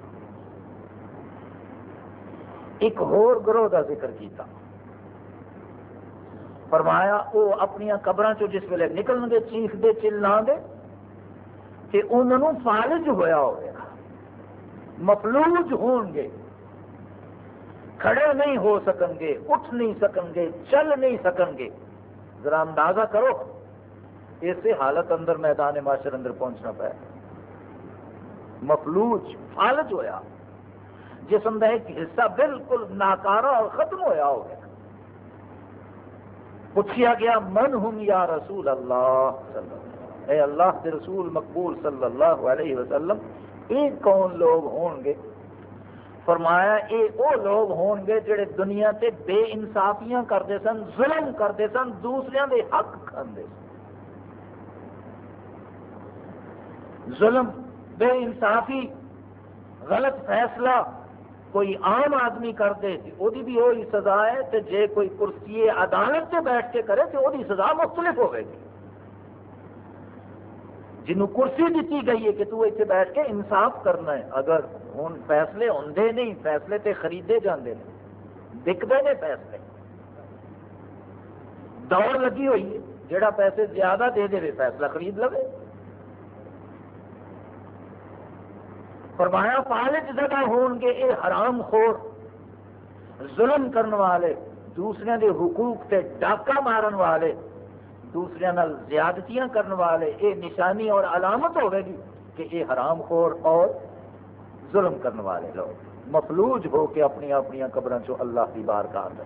ایک ہور گروہ کا ذکر کیتا۔ فرمایا وہ اپنی قبر چ جس ویلے نکل گے، چیخ دے چلا دے، کہ انہوں فالج ہویا ہوگا مفلوج ہون گے۔ کھڑے نہیں ہو سکن گے، اٹھ نہیں سکن گے، چل نہیں سکن گے۔ ذرا اندازہ کرو اسی حالت اندر میدان معاشر اندر پہنچنا پایا مفلوج فالج ہویا۔ جسم کا ایک حصہ بالکل ناکارا اور ختم ہوا ہو گیا۔ پوچھا گیا، من ہوں یا رسول اللہ؟ اے اللہ کے رسول مقبول صلی اللہ علیہ وسلم یہ کون لوگ ہون گے فرمایا یہ وہ لوگ ہون گے جڑے دنیا تے بے انصافیاں کرتے سن، ظلم کرتے سن دوسرے دے حق کھانے سن۔ ظلم، بے انصافی، غلط فیصلہ کوئی عام آدمی کر دے وہ بھی وہی سزا ہے تو جے کوئی کرسی عدالت سے بیٹھ کے کرے تو وہ سزا مختلف ہوئے گی۔ جنہوں کرسی دیتی گئی ہے کہ تو اتنے بیٹھ کے انصاف کرنا ہے، اگر ہوں فیصلے ہوں نہیں، فیصلے تے خریدے جاندے ہیں بکتے ہیں فیصلے۔ دوڑ لگی ہوئی ہے جڑا پیسے زیادہ دے دے فیصلہ خرید لو فرمایا، فالج جگہ ہون گے یہ حرام خور، ظلم کرنے والے، دوسرے دے حقوق تے ڈاکہ مارن والے، دوسرے نال زیادتیاں کرنے والے یہ نشانی اور علامت ہوئے گی کہ یہ حرام خور اور ظلم کرنے والے لوگ۔ مفلوج ہو کے اپنی اپنی قبر چو اللہ کی بار کار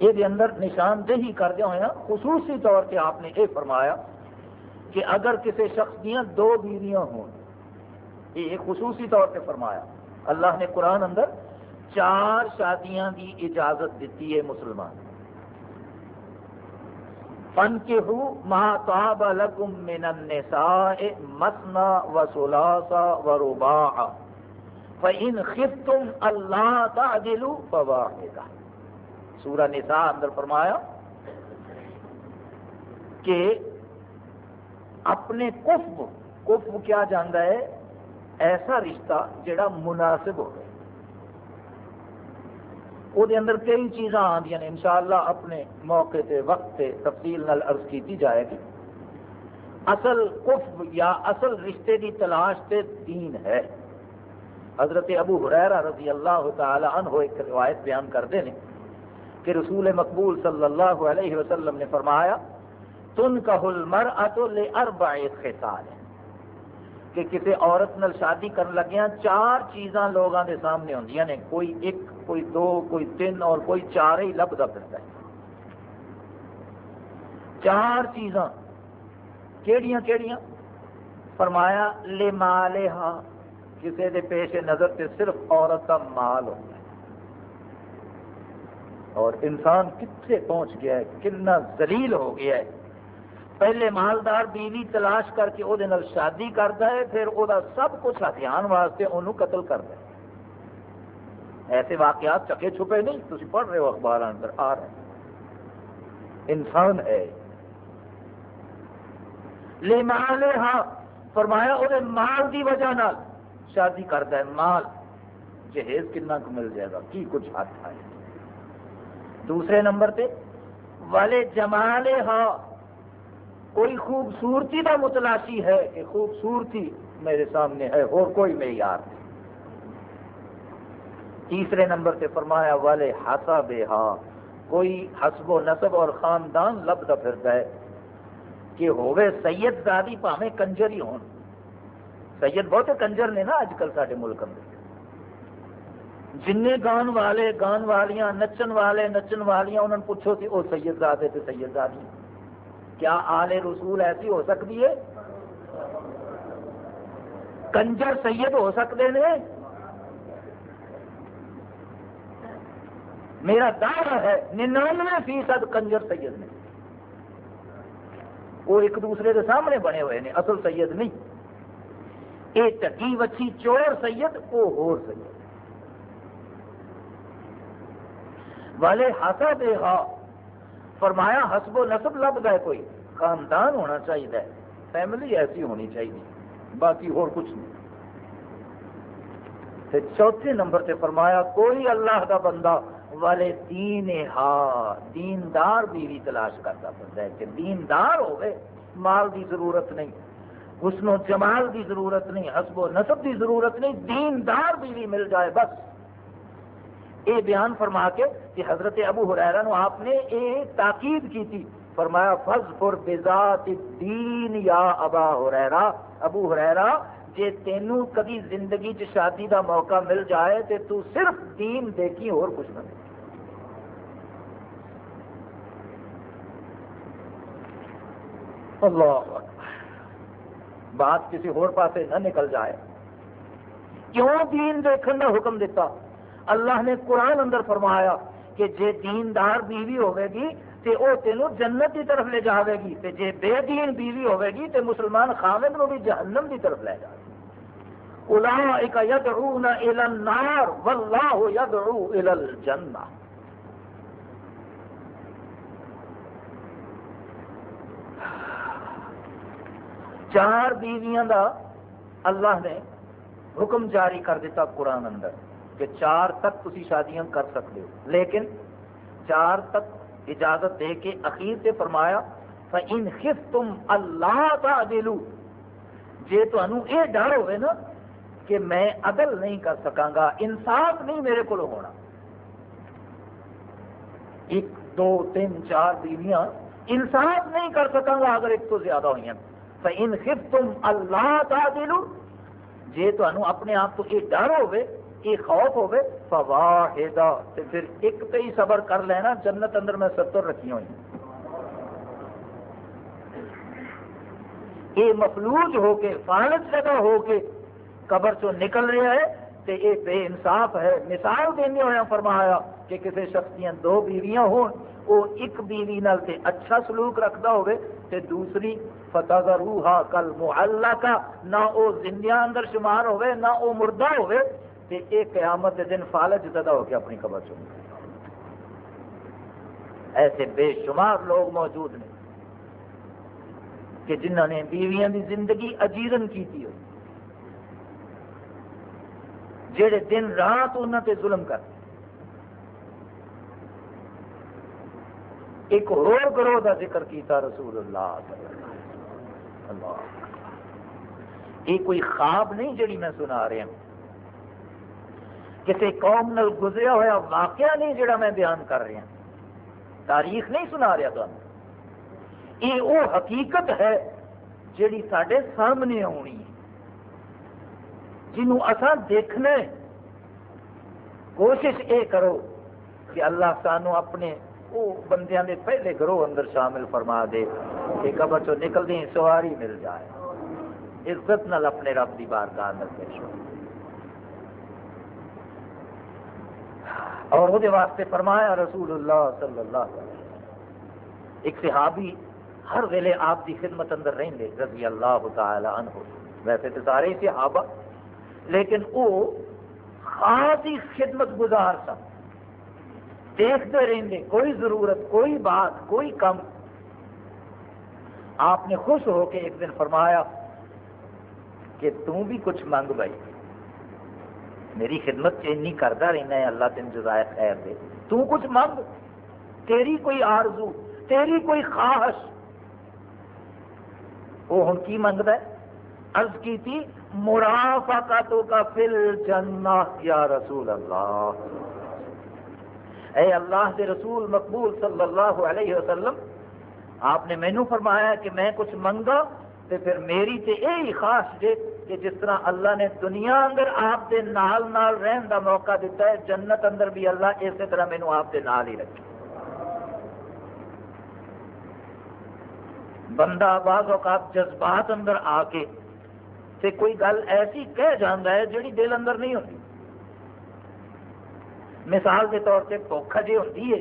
یہ اندر نشاندہی کردیا ہوا خصوصی طور پہ آپ نے یہ فرمایا کہ اگر کسی شخص دیا دو بیویاں ہوں، یہ خصوصی طور پہ فرمایا، اللہ نے قرآن اندر چار شادیاں کی اجازت دیتی ہے مسلمان۔ فن کے ہو مہاتاب لکم من النساء مسنا و سلاسا و رباع فَإِنْ خِفْتُمْ اللہ تعدلوا فواحدہ سورہ نساء اندر فرمایا کہ اپنے کفو کفو کیا جانا ہے؟ ایسا رشتہ جڑا مناسب ہو وہ اندر کئی چیزاں آدی نے، انشاءاللہ اپنے موقع تے، وقت تے تفصیل نال عرض کی جائے گی۔ اصل کف یا اصل رشتے کی تلاش تے دین ہے۔ حضرت ابو حریرہ رضی اللہ تعالی عنہ ایک روایت بیان کرتے ہیں کہ رسول مقبول صلی اللہ علیہ وسلم نے فرمایا تن کا مر اتو لے اربا خسال کہ کسی عورت نال شادی کر لگیا چار چیزاں لوگوں کے سامنے ہوں نے، کوئی ایک، کوئی دو، کوئی تین اور کوئی چار ہی لبدا پھرتا ہے۔ چار چیزاں۔ کیڑیاں کیڑیاں؟ فرمایا، لے مالے ہاں کسی دے پیش نظر تے صرف عورت کا مال ہوتا ہے۔ اور انسان کتنے پہنچ گیا ہے؟ کتنا ذلیل ہو گیا ہے۔ پہلے مالدار بیوی تلاش کر کے وہ شادی کرتا ہے، پھر وہ سب کچھ ہتھیان واسطے انہوں قتل کرتا ہے۔ ایسے واقعات چکے چھپے نہیں تھی پڑھ رہے ہو اخبار اندر، آ رہے ہیں۔ انسان ہے۔ لے مال ہاں فرمایا وہ مال کی وجہ نال شادی کرتا ہے۔ مال، جہیز کنا کو مل جائے گا؟ کی کچھ ہاتھ آئے؟ دوسرے نمبر پہ والے جمال ہاں کوئی خوبصورتی کا متلاشی ہے کہ خوبصورتی میرے سامنے ہے اور کوئی معیار نہیں۔ تیسرے نمبر پہ فرمایا، والے ہاسا بے ہاں کوئی حسب و نصب اور خاندان لبتا پھرتا ہے کہ ہوئے سید زادی پاویں کنجر ہی ہون۔ سید بہت کنجر نے نا اج کل سارے ملک میں جن گان والے، گان والیاں، نچن والے، نچن والیاں انہوں نے پوچھو کہ وہ سید زادے تے سید زادی۔ کیا آل رسول ایسی ہو سکتی ہے؟ کنجر سید ہو سکتے ہیں؟ میرا دعوی ہے، ننانوے فیصد کنجر سید نے وہ ایک دوسرے کے سامنے بنے ہوئے ہیں، اصل سید نہیں۔ یہ ٹکی وچی چور سید، وہ ہو سید۔ والے ہاسا دے ہا فرمایا، حسب و نسب لب گئے کوئی۔ خاندان ہونا چاہیے۔ فیملی ایسی ہونی چاہیے۔ باقی اور کچھ نہیں۔ پھر چوتھے نمبر سے فرمایا، کوئی اللہ کا بندہ والے دین ہا، دیندار بیوی تلاش کرتا پڑتا ہے۔ کہ دیندار ہوئے، مال دی ضرورت نہیں، حسن و جمال دی ضرورت نہیں، حسب و نصب دی ضرورت نہیں، دیندار بیوی مل جائے بس۔ یہ بیان فرما کے کہ حضرت ابو حریرہ نو آپ نے یہ تاکید کی تھی۔ فرمایا، فض فر بذات دین یا ابا حریرہ ابو حریرہ جے تینوں کبھی زندگی چ شادی دا موقع مل جائے تے تو صرف دین دیکھی اور کچھ نہ اللہ بات کسی اور پاسے نہ نکل جائے۔ کیوں دین دیکھنے کا حکم دیتا؟ اللہ نے قرآن اندر فرمایا کہ جے دیندار بیوی ہوے گی تے او تینوں جنت کی طرف لے جاوے گی، تے جے بے دین بیوی ہوے گی تے مسلمان خامد نو بھی جہنم کی طرف لے جائے گی۔ اولئک یدعون الی النار واللہ یدعو الی الجنہ۔ چار بیویاں دا اللہ نے حکم جاری کر دیتا قرآن اندر۔ کہ چار تک تسی شادیاں کر سکتے ہو۔ لیکن چار تک اجازت دے کے اخیر سے فرمایا، فَإِنْ خِفْتُمْ اللہ تَعْدِلُ جے تو انو اے ڈر ہوئے نا کہ میں عدل نہیں کر سکاں گا، انصاف نہیں میرے کو ہونا۔ ایک، دو، تین، چار بیویاں انصاف نہیں کر سکاں گا اگر ایک تو زیادہ ہوئی ہیں۔ فَإِنْ خِفْتُمْ اللہ تَعْدِلُ جے تو انو اپنے آپ تو یہ ڈر ہوئے یہ خوف ہوئے فواہدہ تے پھر ایک تے ہی صبر کر لینا، جنت اندر میں ستر رکھی ہوئی یہ مفلوج ہو کے، فالج جگہ ہو کے قبر چو نکل رہا ہے، تے یہ بے انصاف ہے۔ مثال دینے ہوئے فرمایا کہ کسی شخص دیا دو بیویاں ہون وہ ایک بیوی نال تے اچھا سلوک رکھتا ہوئے تے دوسری فتح روحا کل محلہ کا نہ وہ زندیاں اندر شمار ہوئے نہ وہ مردہ ہوئے تے ایک قیامت دے دن فالج زدہ ہو کے اپنی قبر چون ایسے بے شمار لوگ موجود ہیں کہ جنہوں نے بیویاں دی زندگی اجیرن کی ہوئی جہے دن رات انہوں تے ظلم کرتے ایک اور گروہ کا ذکر کیتا رسول اللہ صلی اللہ علیہ اللہ۔ یہ کوئی خواب نہیں جڑی میں سنا رہا ہوں۔ کسی قوم نل گزریا ہوا واقعہ نہیں جڑا میں بیان کر رہا تاریخ نہیں سنا رہا تو یہ وہ حقیقت ہے جڑی سڈے سامنے آنی ہے۔ جنہوں اصا دیکھنا کوشش یہ کرو کہ اللہ سانو اپنے وہ بندیاں دے پہلے گروہ اندر شامل فرما دے کہ قبر چو نکل دیں، سواری مل جائے۔ عزت نال اپنے رب دی بارگاہ میں پیش ہو۔ اور وہ واسطے فرمایا رسول اللہ صلی اللہ علیہ وسلم۔ ایک صحابی ہر ویلے آپ کی خدمت اندر رہتے رضی اللہ تعالی عنہ۔ ویسے تو سارے صحابہ، لیکن وہ خاص ہی خدمت گزار سن۔ دیکھتے رہتے کوئی ضرورت، کوئی بات، کوئی کم۔ آپ نے خوش ہو کے ایک دن فرمایا کہ تم بھی کچھ منگ بھائی۔ میری خدمت چینی کرتا رہنا ہے، اللہ تین جزائے خیر دے۔ تو کچھ منگ تیری کوئی آرزو، تیری کوئی خواہش۔ وہ ہوں کی منگتا ہے؟ عرض کی تھی مرافقتوں کا فل جنہ یا رسول اللہ۔ اے اللہ کے رسول مقبول صلی اللہ علیہ وسلم، آپ نے مینو فرمایا کہ میں کچھ منگا تو پھر میری تے یہی خاص جے کہ جس طرح اللہ نے دنیا اندر آپ کے نال نال رہن دا موقع دیتا ہے، جنت اندر بھی اللہ اسی طرح مینو آپ کے نال ہی رکھے۔ بندہ بعض اوقات جذبات اندر آ کے تے کوئی گل ایسی کہہ جانا ہے جڑی دل اندر نہیں ہوتی مثال کے طور پہ بوکھا جی ہوتی ہے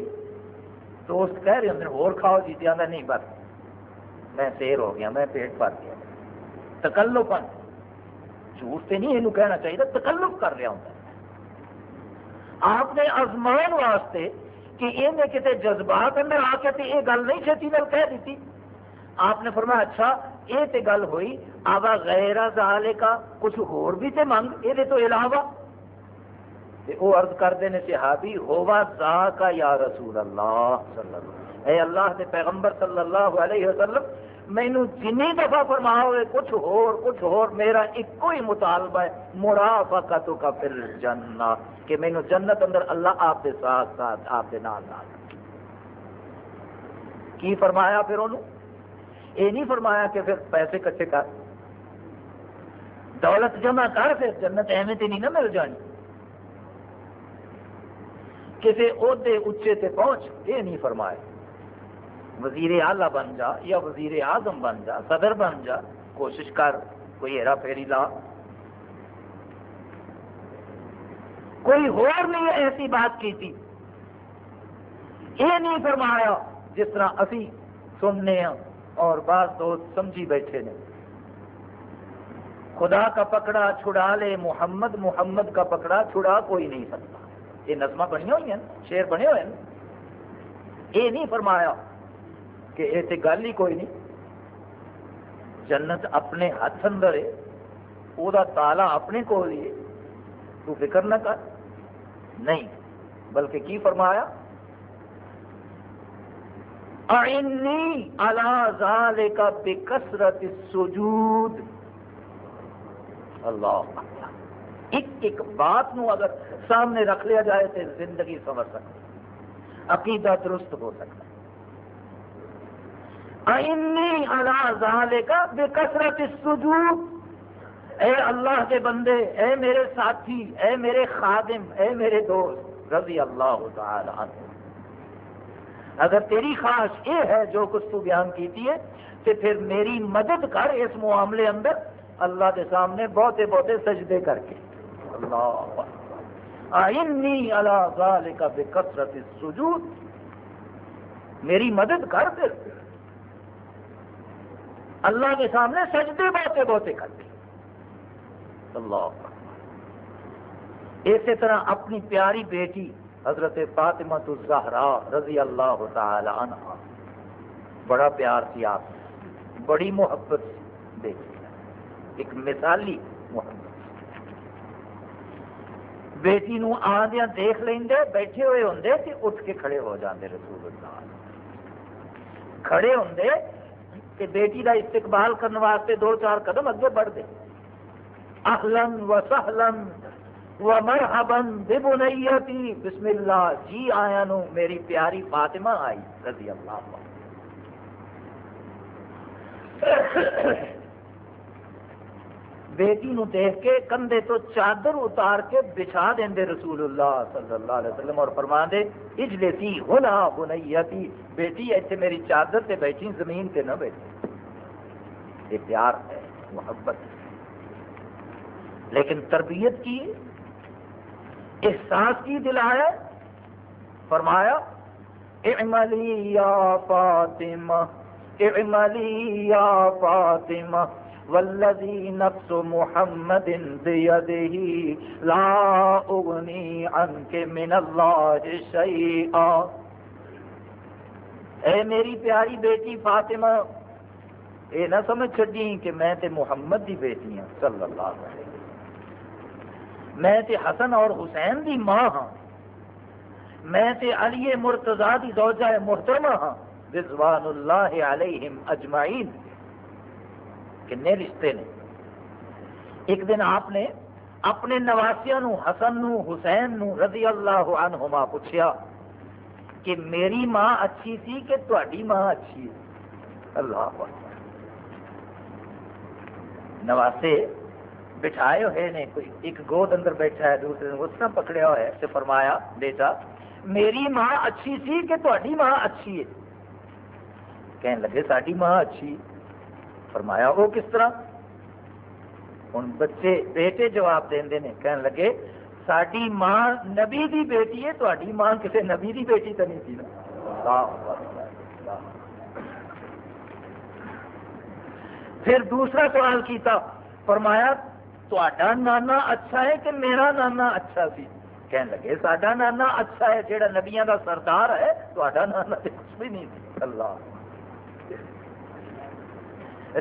دوست کہہ رہے ہوں اور کھاؤ جی آدھا نہیں بس۔ میں سیر ہو گیا، میں پیٹ بھر گیا۔ تکلو پن جھوٹ سے نہیں یہ کہنا چاہیے، تکلف کر رہا ہوں آپ نے آزمان واسطے کہ یہ کتنے جذبات اندر آ کے یہ گل نہیں چھتی گل کہہ دیتی۔ آپ نے فرمایا اچھا یہ تو گل ہوئی۔ آگا غیر زالے کا کچھ ہور بھی تے منگ، یہ تو علاوہ۔ وہ عرض کرتے ہیں صحابی ہوا زا کا یا رسول اللہ صلی اللہ علیہ وسلم۔ اے اللہ کے پیغمبر صلی اللہ علیہ وسلم مینو جن دفعہ فرما ہوئے، کچھ ہور کچھ ہور میرا ایک ہی مطالبہ ہے مرافقت کا پھر جنہ کہ مینو جنت اندر اللہ آپ کے ساتھ ساتھ، آپ کے نال نال۔ کی فرمایا پھر انہوں؟ یہ نہیں فرمایا کہ پھر پیسے کٹھے کر۔ دولت جمع کر، پھر جنت ایویں تے نہیں نہ مل جانی۔ کسی عہدے اچے تے پہنچ یہ نہیں فرمایا۔ وزیر اعلیٰ بن جا یا وزیر اعظم بن جا، صدر بن جا، کوشش کر، کوئی ہیرا پھیری لا۔ کوئی اور نہیں ایسی بات کی تھی۔ یہ نہیں فرمایا جس طرح اسی سننے ہیں اور بعض دوست سمجھی بیٹھے نے۔ خدا کا پکڑا چھڑا لے، محمد محمد کا پکڑا چھڑا، کوئی نہیں سکتا۔ یہ نظم بنی ہوئی ہیں شیر بنے ہوئے ہیں۔ یہ نہیں فرمایا کہ یہ گل ہی کوئی نہیں۔ جنت اپنے ہاتھ اندر ہے وہ تالا اپنے کو ہی تو فکر نہ کر۔ نہیں، بلکہ کی فرمایا؟ کا بکثرت سجود اللہ ایک ایک بات نو اگر سامنے رکھ لیا جائے تو زندگی سمجھ سکتی، عقیدہ درست ہو سکتا۔ کا بے کثرت اے اللہ کے بندے، اے میرے ساتھی، اے میرے خادم، اے میرے دوست، رضی اللہ تعالی عنہ۔ اگر تیری خواہش یہ ہے جو کچھ تو بیان کیتی ہے تو پھر میری مدد کر اس معاملے اندر۔ اللہ کے سامنے بہتے بہتے سجدے کر کے۔ اللہ آئنی اللہ ذالک بکثرت السجود۔ میری مدد کر پھر۔ اللہ کے سامنے سجدے بہتے بہتے کر کے اللہ۔ اسی طرح اپنی پیاری بیٹی حضرت فاطمہ الزہرا رضی اللہ تعالی عنہ، بڑا پیار سی آپ بڑی محبت دیکھی ایک مثالی محبت بیٹی نو آدیا دیکھ لیں بیٹھے ہوئے ہوں اٹھ کے کھڑے ہو جاندے رسول اللہ۔ کھڑے ہوں کہ بیٹی کا استقبال کرنے واسطے دو چار قدم اگے بڑھ دے۔ اہلن و سہلن و مرحبن بے بنیتی بسم اللہ جی آیا نو، میری پیاری فاطمہ آئی، رضی اللہ بیٹی نو دیکھ کے کندھے تو چادر اتار کے بچھا دیں دے رسول اللہ صلی اللہ علیہ وسلم اور فرما دے، اجلسی ہونا بنیتی بیٹی ایسے میری چادر تے بیٹھی، زمین تے نہ بیٹھی۔ یہ پیار ہے، محبت لیکن تربیت کی احساس کی دلایا فرمایا اعملی یا فاطمہ اعملی یا فاطمہ والذی نفس محمد بیدہی لا اغنی عنک من اللہ شیئا اے میری پیاری بیٹی فاطمہ، اے نہ سمجھ چڈی کہ میں تے محمد دی بیٹی ہوں صلی اللہ علیہ وسلم۔ میں تے حسن اور حسین دی ماں ہاں۔ میں تے علی مرتضی دی زوجہ محترمہ ہاں۔ رضوان اللہ علیہم اجمعین۔ کنے رشتے نے ایک دن آپ نے اپنے نواسیا نو حسن نو حسین نو رضی اللہ عنہما پوچھیا کہ میری ماں اچھی تھی کہ تھی ماں اچھی ہے؟ اللہ نواسے بٹھائے ہوئے نے، کوئی ایک گود اندر بیٹھا ہے، دوسرے نے اس طرح پکڑیا ہوا ہے تو فرمایا، بیٹا، میری ماں اچھی تھی کہ تھی ماں اچھی ہے؟ کہنے لگے ساری ماں اچھی فرمایا وہ کس طرح؟ ہوں بچے، بیٹے جواب دیں کہنے لگے ساری ماں نبی دی بیٹی ہے تاری ماں کسی نبی دی بیٹی تو نہیں تھی نا. پھر دوسرا سوال کیتا، فرمایا تا نانا اچھا ہے کہ میرا نانا اچھا سی؟ کہنے لگے سڈا نانا اچھا ہے جہاں نبیا کا سردار ہے تا نانا کچھ بھی نہیں تھی اللہ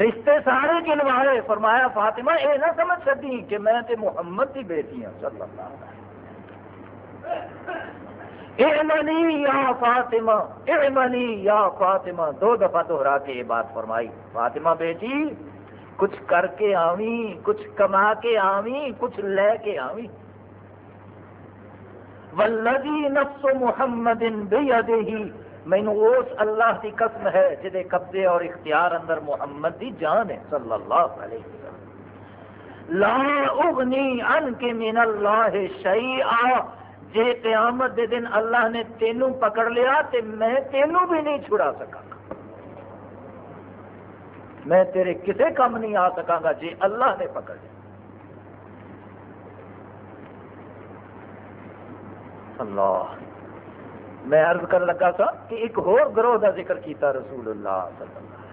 رشتے سارے گنوارے فرمایا فاطمہ یہ نہ سمجھ سکی کہ میں تے محمد کی بیٹی ہوں صلی اللہ علیہ اعمنی یا فاطمہ اعمنی یا فاطمہ، دو دفعہ دوہرا کے یہ بات فرمائی۔ فاطمہ بیٹی، کچھ کر کے آوی کچھ کما کے آوی کچھ لے کے آوی والذی نفس محمد بیدہی مینو اس اللہ کی قسم ہے جہے قبضے اور اختیار اندر محمد دی جان ہے صلی اللہ علیہ وسلم۔ لا اغنی ان کے من اللہ شیئا۔ جے قیامت دے دن اللہ نے تینوں پکڑ لیا تے میں تینوں بھی نہیں چھڑا سکا۔ گا میں تیرے کسے کم نہیں آ سکا گا جے اللہ نے پکڑ لیا۔ اللہ میں عرض کر لگا سا کہ ایک اور گروہ کا ذکر کیتا رسول اللہ صلی اللہ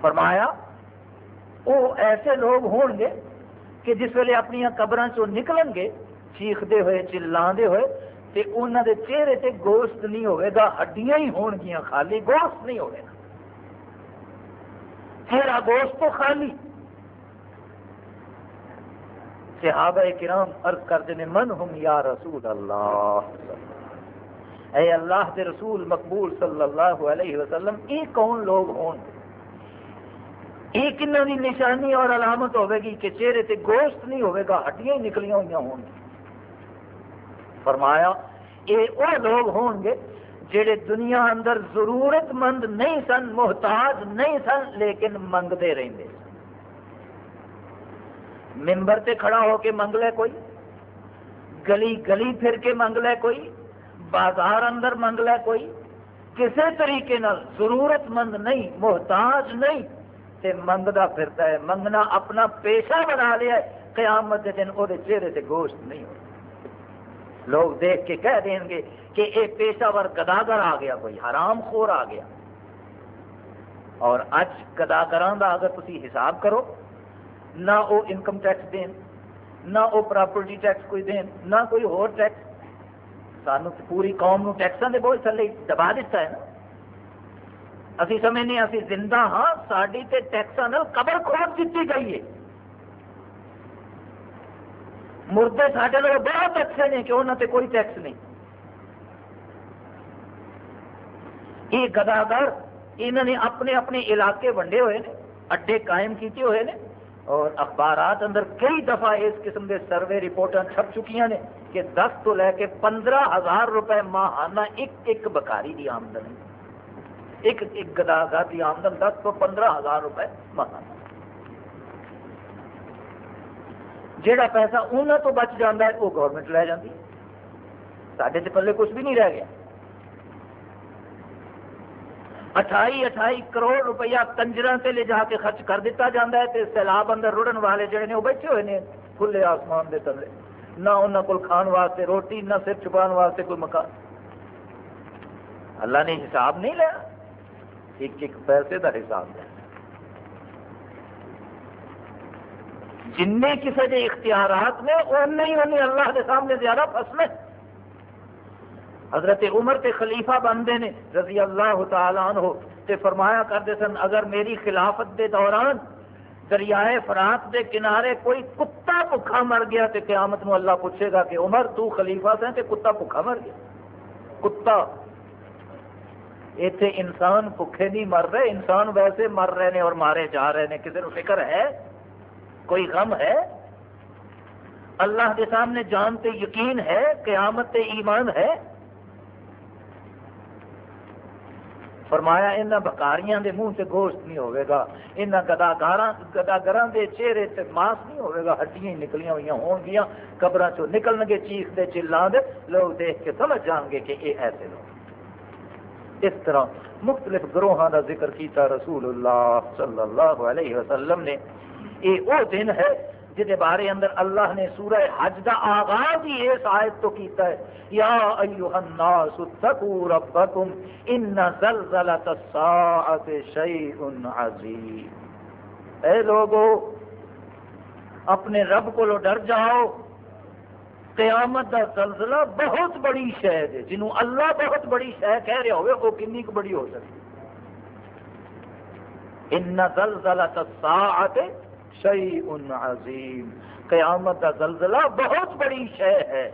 فرمایا، وہ ایسے لوگ ہون گے کہ جس ویلے اپنی قبر چو نکلن گے، چیختے ہوئے چلانے ہوئے، تے انہوں دے چہرے تے گوشت نہیں ہوئے گا، ہڈیاں ہی ہون گیا خالی گوشت نہیں ہوئے گا۔ چہرہ گوشت تو خالی۔ صحابہ کرام عرض کرتے ہیں من ہم یا رسول اللہ؟ اے اللہ کے رسول مقبول صلی اللہ علیہ وسلم یہ کون لوگ ہون؟ یہ کنہ کی نشانی اور علامت ہوے گی کہ چہرے تے گوشت نہیں ہوئے گا، ہڈیاں ہی نکلیاں ہوئی ہون۔ فرمایا یہ وہ لوگ ہون گے جڑے دنیا اندر ضرورت مند نہیں سن، محتاج نہیں سن، لیکن منگتے رہتے ممبر تے کھڑا ہو کے منگ لے کوئی؟ گلی گلی پھر کے منگ لے کوئی؟ بازار اندر منگ لے کوئی؟ کسی طریقے نال ضرورت مند نہیں، محتاج نہیں، تے منگتا پھرتا ہے، منگنا اپنا پیشہ بنا لیا ہے، قیامت دن وہ چہرے سے گوشت نہیں ہو لوگ دیکھ کے کہہ دیں گے کہ یہ پیشہ ور گداگر آ گیا، کوئی حرام خور آ گیا۔ اور اج گداگران کا اگر تھی حساب کرو نہ وہ انکم ٹیکس دین، نہ وہ پراپرٹی ٹیکس کوئی دین، نہ کوئی اور ٹیکس سانو پوری قوم نو ٹیکساں دے بوجھ تھلے دبا دیتا ہے نا۔ اسی سمجھنے اسی زندہ ہاں ساری تے ٹیکساں نال قبر کھود دیتی گئی ہے۔ مردے سارے لوگ بہت اچھے نے کہ انہوں تے کوئی ٹیکس نہیں۔ یہ گداگر انہوں نے اپنے اپنے علاقے ونڈے ہوئے نے، اڈے قائم کیتے ہوئے نے۔ اور اخبارات اندر کئی دفعہ اس قسم کے سروے رپورٹ چھپ چکی ہیں کہ دس تو لے کے پندرہ ہزار روپے ماہانہ ایک ایک بکاری کی آمدن ایک ایک گدا کی آمدن دس تو پندرہ ہزار روپے ماہانہ۔ جہاں پیسہ انہوں تو بچ جاتا ہے وہ گورنمنٹ لے جاتی سڈے سے پلے کچھ بھی نہیں رہ گیا۔ اٹھائی اٹھائی کروڑ روپیہ کنجر سے لے جا کے خرچ کر دیتا جاتا ہے تو سیلاب اندر رڑن والے جڑے نے، وہ بیٹھے ہوئے ہیں کھلے آسمان دے تلے نہ انہوں کو کھان واسطے روٹی، نہ سر چھپان واسطے کوئی مکان۔ اللہ نے حساب نہیں لیا۔ ایک ایک پیسے کا حساب ہے جن کسی کے اختیارات نے اُن ہی انہیں اللہ کے سامنے زیادہ فصلے حضرت عمر کے خلیفہ بنتے نے رضی اللہ تعالیٰ عنہ تے فرمایا کرتے سن، اگر میری خلافت دے دوران دریائے فرات دے کنارے کوئی کتا بھوکا مر گیا تے قیامت نو اللہ پوچھے گا کہ عمر، تو خلیفہ سے تے کتا بھوکا مر گیا؟ کتا۔ اتنے انسان بھوکے نہیں مر رہے، انسان ویسے مر رہے ہیں اور مارے جا رہے ہیں کسی کو فکر ہے؟ کوئی غم ہے؟ اللہ کے سامنے جانتے یقین ہے؟ قیامت ایمان ہے؟ فرمایا یہاں بکاریاں دے منہ سے گوشت نہیں ہوئے گا. یہاں گداگر گداگر دے چہرے سے ماس نہیں ہوئے گا، ہڈیاں ہی نکلیاں ہوئی ہون گیا قبر چو نکلن گے چیخ دے چلان دے، لوگ دیکھ کے سمجھ جان گے کہ یہ ایسے لوگ اس طرح مختلف گروہاں کا ذکر کیتا رسول اللہ صلی اللہ علیہ وسلم نے۔ یہ وہ دن ہے جہد بارے اندر اللہ نے سورہ حج دا آغاز ہی اس آیت تو کیتا ہے، یا ایوہ الناس اتقوا ربکم ان زلزلت الساعت شیء عظیم۔ اے لوگو، اپنے رب کو لو ڈر جاؤ، قیامت دا زلزلہ بہت بڑی شہد ہے۔ جنہوں اللہ بہت بڑی شہ کہہ رہے ہوئے، وہ کنی کو بڑی ہو سکتی۔ ان زلزلت الساعت شیء عظیم۔ قیامت کا زلزلہ بہت بڑی شے ہے۔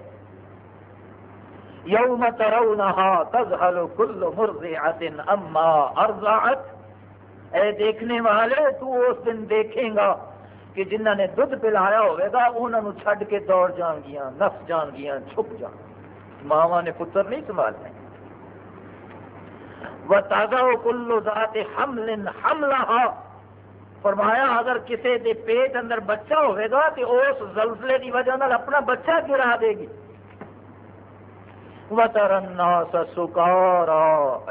یوم ترونها تذهل كل مرضعه اما ارضعت۔ اے دیکھنے والے، تو اس دن دیکھیں گا کہ جنہ نے دودھ پلایا ہوئے گا، انہوں نے چھڈ کے دوڑ جان گیا، نس جان گیا، چھپ جان ماوا نے پتر نہیں سنبھالنے وہ تازہ کلو ذات حمل حملہ فرمایا، اگر کسی دے پیٹ اندر بچہ ہوئے گا تو اس زلزلے کی وجہ نال اپنا بچہ گرا دے گی۔ سکارا۔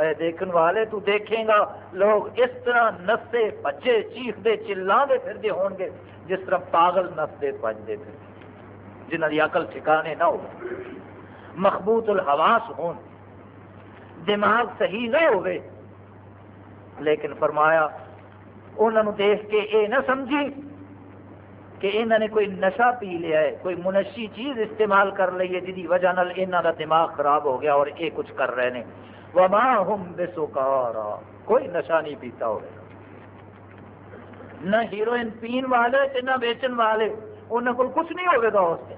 اے دیکھن والے، تو دیکھیں گا، لوگ اس طرح نسے بچے چیختے چلانے پھرتے ہون گے، جس طرح پاگل نستے پجتے پھر جنہ کی عقل ٹھکانے نہ ہو، مخبوط الحواس ہون۔ دماغ صحیح نہ ہوئے، لیکن فرمایا انہوں دیکھ کے یہ نہ سمجھی کہ انہوں نے کوئی نشہ پی لیا ہے، کوئی منشی چیز استعمال کر لی ہے جی وجہ نال انہوں کا دماغ خراب ہو گیا اور یہ کچھ کر رہے ہیں وما ہم بے کوئی نشہ نہیں پیتا ہو نہ ہیروئن پین والے نہ بیچن والے انہوں کو کچھ نہیں ہوگا اس سے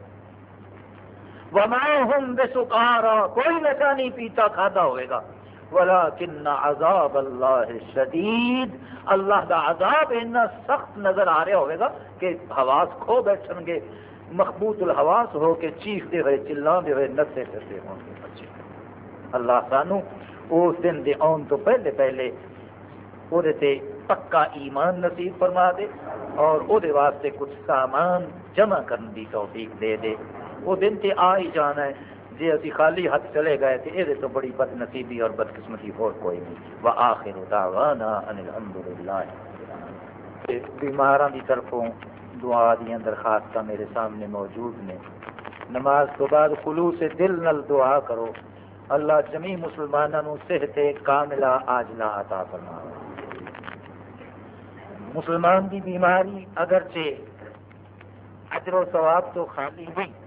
وما ہم بے کوئی نشہ نہیں پیتا کھاتا ہوئے گا۔ ولكن عذاب اللہ شدید اللہ کا عذاب اتنا سخت نظر آ رہا ہوئے گا کہ حواس کھو بیٹھن گے۔ مخبوط الحواس ہو کے چیختے ہوئے چلانے ہوئے نسے پھرتے ہوں گے۔ بچے، اللہ سانو، اس دن دے آن تو پہلے پہلے وہ پکا ایمان نصیب فرما دے اور وہ واسطے کچھ سامان جمع کرنے کی توفیق دے دے۔ وہ دن تے آ ہی جانا ہے۔ جی ابھی خالی ہاتھ چلے گئے تو یہ تو بڑی بد نصیبی اور بدقسمتی، اور کوئی نہیں۔ وہ آخر دعوانا ان الحمدللہ۔ بیماراں دی طرفوں دعا دیا درخواست میرے سامنے موجود نے۔ نماز تو بعد خلوص دل نل دعا کرو۔ اللہ جمی مسلمانوں صحت کاملہ آجلا عطا فرما مسلمان کی بیماری اگرچہ اجر و ثواب تو خالی نہیں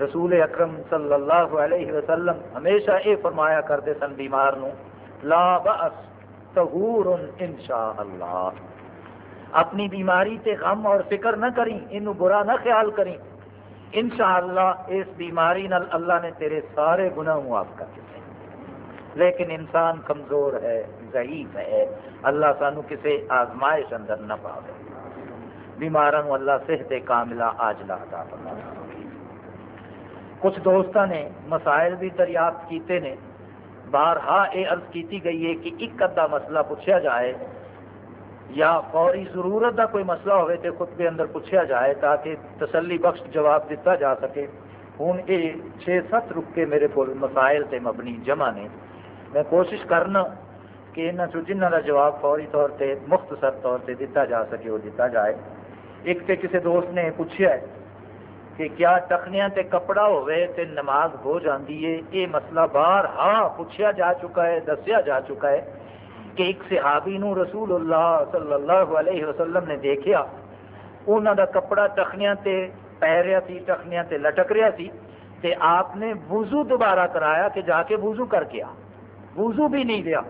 رسول اکرم صلی اللہ علیہ وسلم ہمیشہ یہ فرمایا کرتے سن بیمار نو، لا بأس تغور انشاء اللہ اپنی بیماری تے غم اور فکر نہ کریں انو برا نہ خیال کریں۔ انشاءاللہ، اس بیماری نال اللہ نے تیرے سارے گناہ معاف کر دیتے لیکن انسان کمزور ہے، ضعیف ہے۔ اللہ سانو کسی آزمائش اندر نہ پاوے بیماروں اللہ صحت کاملہ آجلا عطا فرمائے۔ کچھ دوستوں نے مسائل بھی دریافت کیتے نے۔ بارہا یہ عرض کیتی گئی ہے کہ ایک ادھا مسئلہ پوچھا جائے یا فوری ضرورت کا کوئی مسئلہ ہوئے تو خود کے اندر پوچھا جائے تاکہ تسلی بخش جواب دیتا جا سکے۔ ہوں یہ چھ سات رکے میرے کو مسائل سے مبنی جمع نے۔ میں کوشش کرنا کہ یہاں چو جنہ کا جواب فوری طور پہ مختصر طور پہ دیتا جا سکے وہ دیتا جائے۔ ایک تو کسی دوست نے پوچھا ہے کہ کیا ٹخنیا تے کپڑا ہوئے تے نماز ہو جاندی ہے؟ یہ مسئلہ باہر ہاں پوچھا جا چکا ہے، دسیا جا چکا ہے کہ ایک صحابی نو رسول اللہ صلی اللہ علیہ وسلم نے دیکھا انہوں دا کپڑا ٹخنیاں تے پی رہا سی ٹخنیاں تے لٹک رہا سی تے آپ نے وضو دوبارہ کرایا کہ جا کے وضو کر کے آ۔ وضو بھی نہیں دیا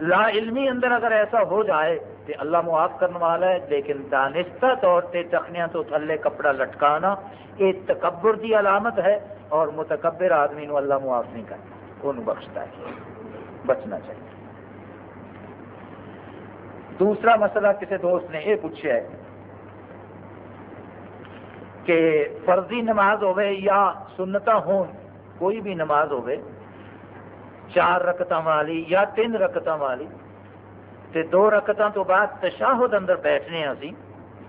لا علمی اندر اگر ایسا ہو جائے تو اللہ معاف کرنے والا ہے، لیکن دانستہ طور پہ ٹخنیاں تو تھلے کپڑا لٹکانا یہ تکبر کی علامت ہے اور متکبر آدمی نو اللہ معاف نہیں کرتا۔ وہ بخشتا ہے؟ بچنا چاہیے۔ دوسرا مسئلہ کسی دوست نے یہ پوچھا ہے کہ فرضی نماز ہوئے یا سنتا ہون، کوئی بھی نماز ہوئے چار رکت والی یا تین رکت والی تے دو رکتوں تو بعد تشاہد اندر بیٹھنے ہیں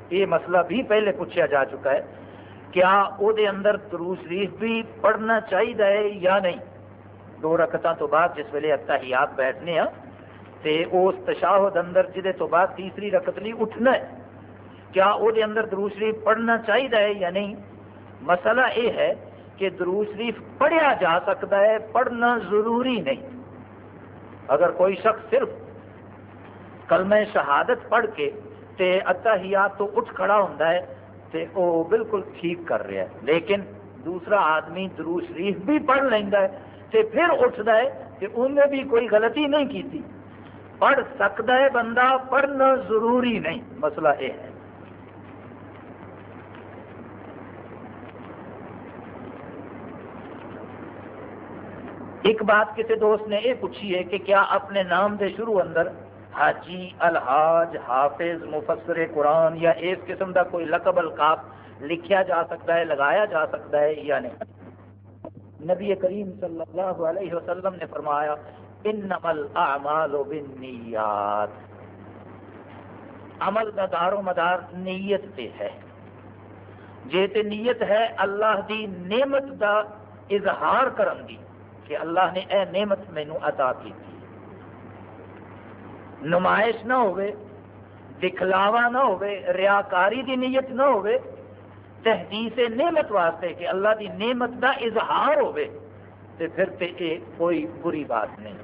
یہ مسئلہ بھی پہلے پوچھا جا چکا ہے کیا او دے اندر درو شریف بھی پڑھنا چاہیے یا نہیں؟ دو رکتوں تو بعد جس ویلے اتحیات بیٹھنے ہیں تے اس تشاہد اندر جہے تو بعد تیسری رکت لی اٹھنا ہے، کیا او دے اندر درو شریف پڑھنا چاہیے یا نہیں؟ مسئلہ یہ ہے کہ درو شریف پڑھیا جا سکتا ہے، پڑھنا ضروری نہیں۔ اگر کوئی شخص صرف کلمہ شہادت پڑھ کے تے اچھا اتحیات تو اٹھ کھڑا ہوتا ہے تے وہ بالکل ٹھیک کر رہا ہے۔ لیکن دوسرا آدمی درو شریف بھی پڑھ لینا ہے تے پھر اٹھتا ہے کہ انہیں بھی کوئی غلطی نہیں کی پڑھ سکتا ہے بندہ، پڑھنا ضروری نہیں۔ مسئلہ یہ ہے۔ ایک بات کسی دوست نے یہ پوچھی ہے کہ کیا اپنے نام دے شروع اندر حاجی الحاج حافظ مفسر قرآن یا اس قسم کا کوئی لقب القاب لکھیا جا سکتا ہے، لگایا جا سکتا ہے یا نہیں؟ نبی کریم صلی اللہ علیہ وسلم نے فرمایا انما الاعمال بالنیات۔ عمل کا دار و مدار نیت پہ ہے۔ جے تے نیت ہے، اللہ دی نعمت دا اظہار کرن دی کہ اللہ نے اے نعمت مینو عطا کی تھی نمائش نہ ہوئے، دکھلاوا نہ ہوئے، ریاکاری دی نیت نہ ہوئے، تحدیث نعمت واسطے کہ اللہ دی نعمت دا اظہار ہوئے، تے پھر تے اے کوئی بری بات نہیں۔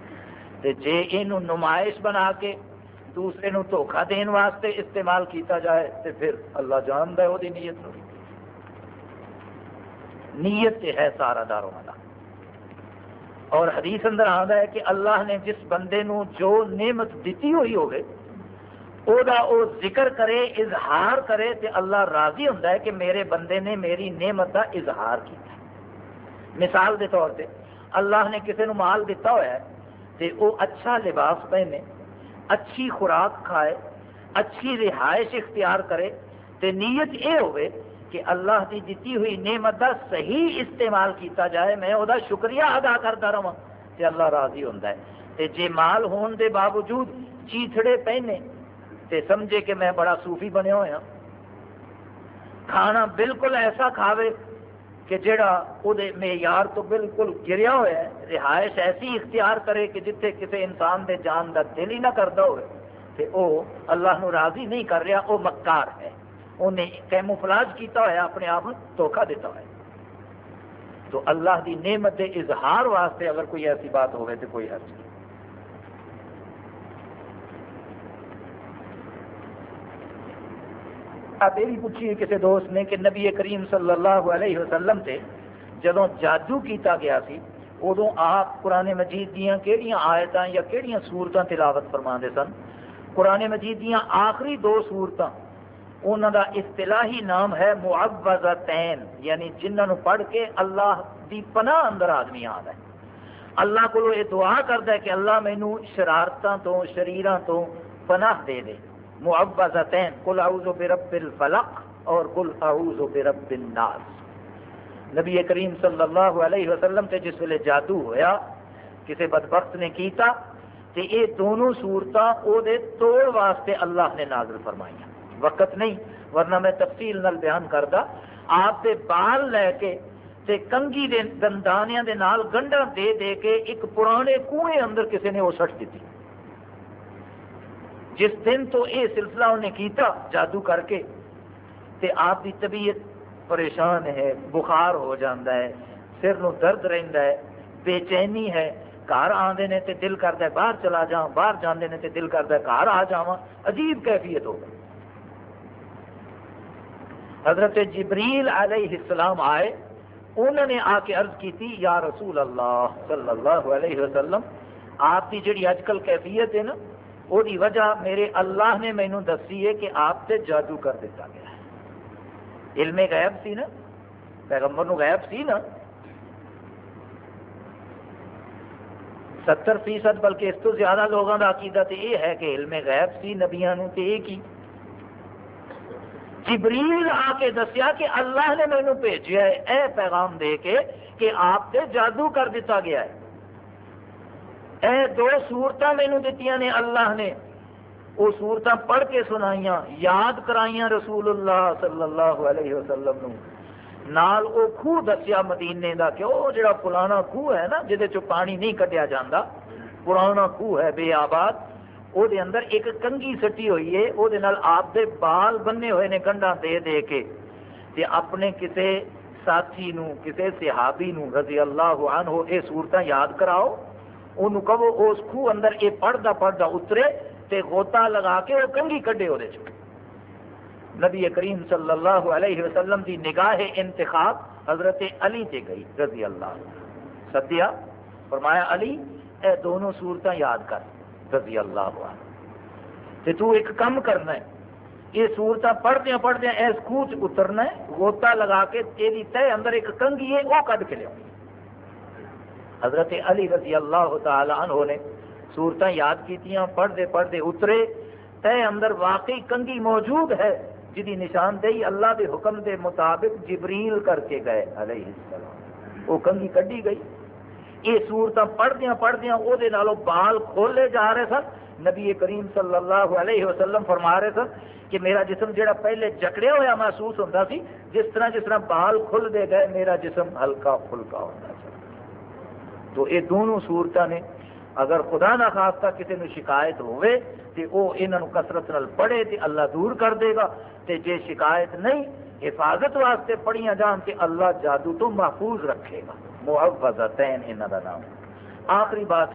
تے جے اینو نمائش بنا کے دوسرے نو دھوکھا دین واسطے استعمال کیتا جائے، تے پھر اللہ جانتا ہے وہ دی نیت نو۔ نیت تے ہے سارا دارو مدار۔ اور حدیث اندر آتا ہے کہ اللہ نے جس بندے نو جو نعمت دیتی ہوئی ہوگی او دا او ذکر کرے، اظہار کرے تے اللہ راضی ہوتا ہے کہ میرے بندے نے میری نعمت دا اظہار کیا مثال دے طور پہ اللہ نے کسی نو مال دیتا ہوا ہے تے او اچھا لباس پہنے، اچھی خوراک کھائے، اچھی رہائش اختیار کرے تے نیت اے ہوئے کہ اللہ کی دیتی ہوئی نعمت کا صحیح استعمال کیتا جائے، میں وہ شکریہ ادا کرتا رہا کہ اللہ راضی ہوتا ہے۔ تے جے مال ہون دے باوجود چیتڑے پہنے، تے سمجھے کہ میں بڑا صوفی بنیا ہوا ہاں۔ کھانا بالکل ایسا کھاوے کہ جڑا وہ معیار تو بالکل گریا ہوا ہے۔ رہائش ایسی اختیار کرے کہ جتنے کسی انسان دے جان کا دل ہی نہ کرتا ہوئے۔ تے او اللہ نو راضی نہیں کر رہا وہ مکار ہے۔ انہیں کیموفلاج کیتا ہوا اپنے آپ دھوکھا دیتا ہوا تو اللہ دی نعمت دے اظہار واسطے اگر کوئی ایسی بات ہوئے تو کوئی حرج نہیں۔ آپ یہ بھی پوچھیے کسی دوست نے کہ نبی کریم صلی اللہ علیہ وسلم سے جدو جادو کیتا گیا سی ادو آپ قرآن مجید دیا کہڑیاں آیتاں یا کہڑیاں سورتاں تلاوت فرما سن؟ قرآن مجید دیا آخری دو سورتاں انہوں کا اصطلاحی نام ہے معوضتین یعنی جنہوں پڑھ کے اللہ دی پناہ اندر آدمی آتا ہے۔ اللہ کو یہ دعا کرتا ہے کہ اللہ مینو شرارتوں تو شریروں تو پناہ دے دے۔ معوضتین کل اعوذ برب الفلق اور کل اعوذ برب الناس۔ نبی کریم صلی اللہ علیہ وسلم سے جس ویلے جادو ہویا کسی بدبخت نے کیتا، تے یہ دونوں صورتاں او دے توڑ واسطے اللہ نے نازل فرمائیاں۔ وقت نہیں، ورنہ میں تفصیل نال بیان کرتا آپ دے بال لے کے تے کنگی دے دندانیاں دے نال گنڈا دے دے کے ایک پرانے کنویں اندر کسی نے وہ سٹ دیتی جس دن تو یہ سلسلہ انہیں کیتا جادو کر کے، تے آپ کی طبیعت پریشان ہے، بخار ہو جاتا ہے، سر نو درد رہتا ہے، بے چینی ہے، گھر آتے ہیں تو دل کرتا ہے، باہر چلا جا باہر جانے نے دل کرتا ہے، گھر آ جا عجیب کیفیت ہو گئی۔ حضرت جبریل علیہ السلام آئے، انہوں نے آ کے عرض کی تھی، یا رسول اللہ صلی اللہ علیہ وسلم، آپ کی جڑی اج کل کیفیت ہے نا وہ وجہ میرے اللہ نے مینو دسی ہے کہ آپ سے جادو کر دیتا گیا ہے۔ علم غیب سی نا، پیغمبر نو غیب سی نا۔ ستر فیصد بلکہ اس تو زیادہ لوگوں کا عقیدہ تو یہ ہے کہ علم غیب سی نبیا یہ کی۔ جبریل آ کے دسیا کہ اللہ نے مینو بھیجا ہے، اے پیغام دے کے کہ آپ سے جادو کر دیتا گیا ہے۔ اے دو سورت مینو دیتی نے اللہ نے۔ وہ سورت پڑھ کے سنائیاں، یاد کرائیاں رسول اللہ صلی اللہ علیہ وسلم نو۔ نال او خوہ دسیا مدینے دا کہ وہ جڑا پرانا خوہ ہے نا جہد پانی نہیں کٹیا جاتا پرانا خوہ ہے، بے آباد۔ وہ اندر ایک کنگھی سٹی ہوئی ہے وہ آپ دے بال بننے ہوئے نے کنڈا دے دے کے تے اپنے کسے ساتھی نو کسے صحابی نو رضی اللہ عنہ یہ صورت یاد کراؤ انہوں کہو اس خوہ اندر یہ پڑھتا پڑھتا اترے تے غوطہ لگا کے وہ کنگھی کڈے وہ نبی کریم صلی اللہ علیہ وسلم دی نگاہ انتخاب حضرت علی تے گئی رضی اللہ سدیا فرمایا علی اے دونوں صورتیں یاد کر رضی اللہ عنہ۔ تے تو ایک کم کرنا ہے۔ یہ سورت پڑھدیا پڑھدیا اس خوہ چ اترنا ہے۔ گوتا لگا کے تیری تے اندر ایک کنگھی ہے، وہ کد کے لیا حضرت علی رضی اللہ تعالی عنہ نے سورت یاد کیتیاں پڑھتے پڑھتے اترے۔ تے اندر واقعی کنگھی موجود ہے جی نشاندہی اللہ دے حکم دے مطابق جبریل کر کے گئے علیہ السلام۔ وہ کنگھی کڈی گئی۔ یہ سورت پڑھدیا پڑھدیا وہ بال کھولے جا رہے سن۔ نبی کریم صلی اللہ علیہ وسلم فرما رہے سن کہ میرا جسم جڑا پہلے جکڑیا ہوا محسوس ہوتا سی، جس طرح جس طرح بال کھل دے گئے، میرا جسم ہلکا پھلکا ہوتا سا تو یہ دونوں سورت نے اگر خدا نہ خاصہ کسی نے شکایت ہوئے تو وہ یہاں کسرت نال پڑھے تو اللہ دور کر دے گا، تے جے شکایت نہیں، حفاظت واسطے پڑھیاں جان کہ اللہ جادو تو محفوظ رکھے گا۔ محفظتین انہوں کا نام۔ آخری بات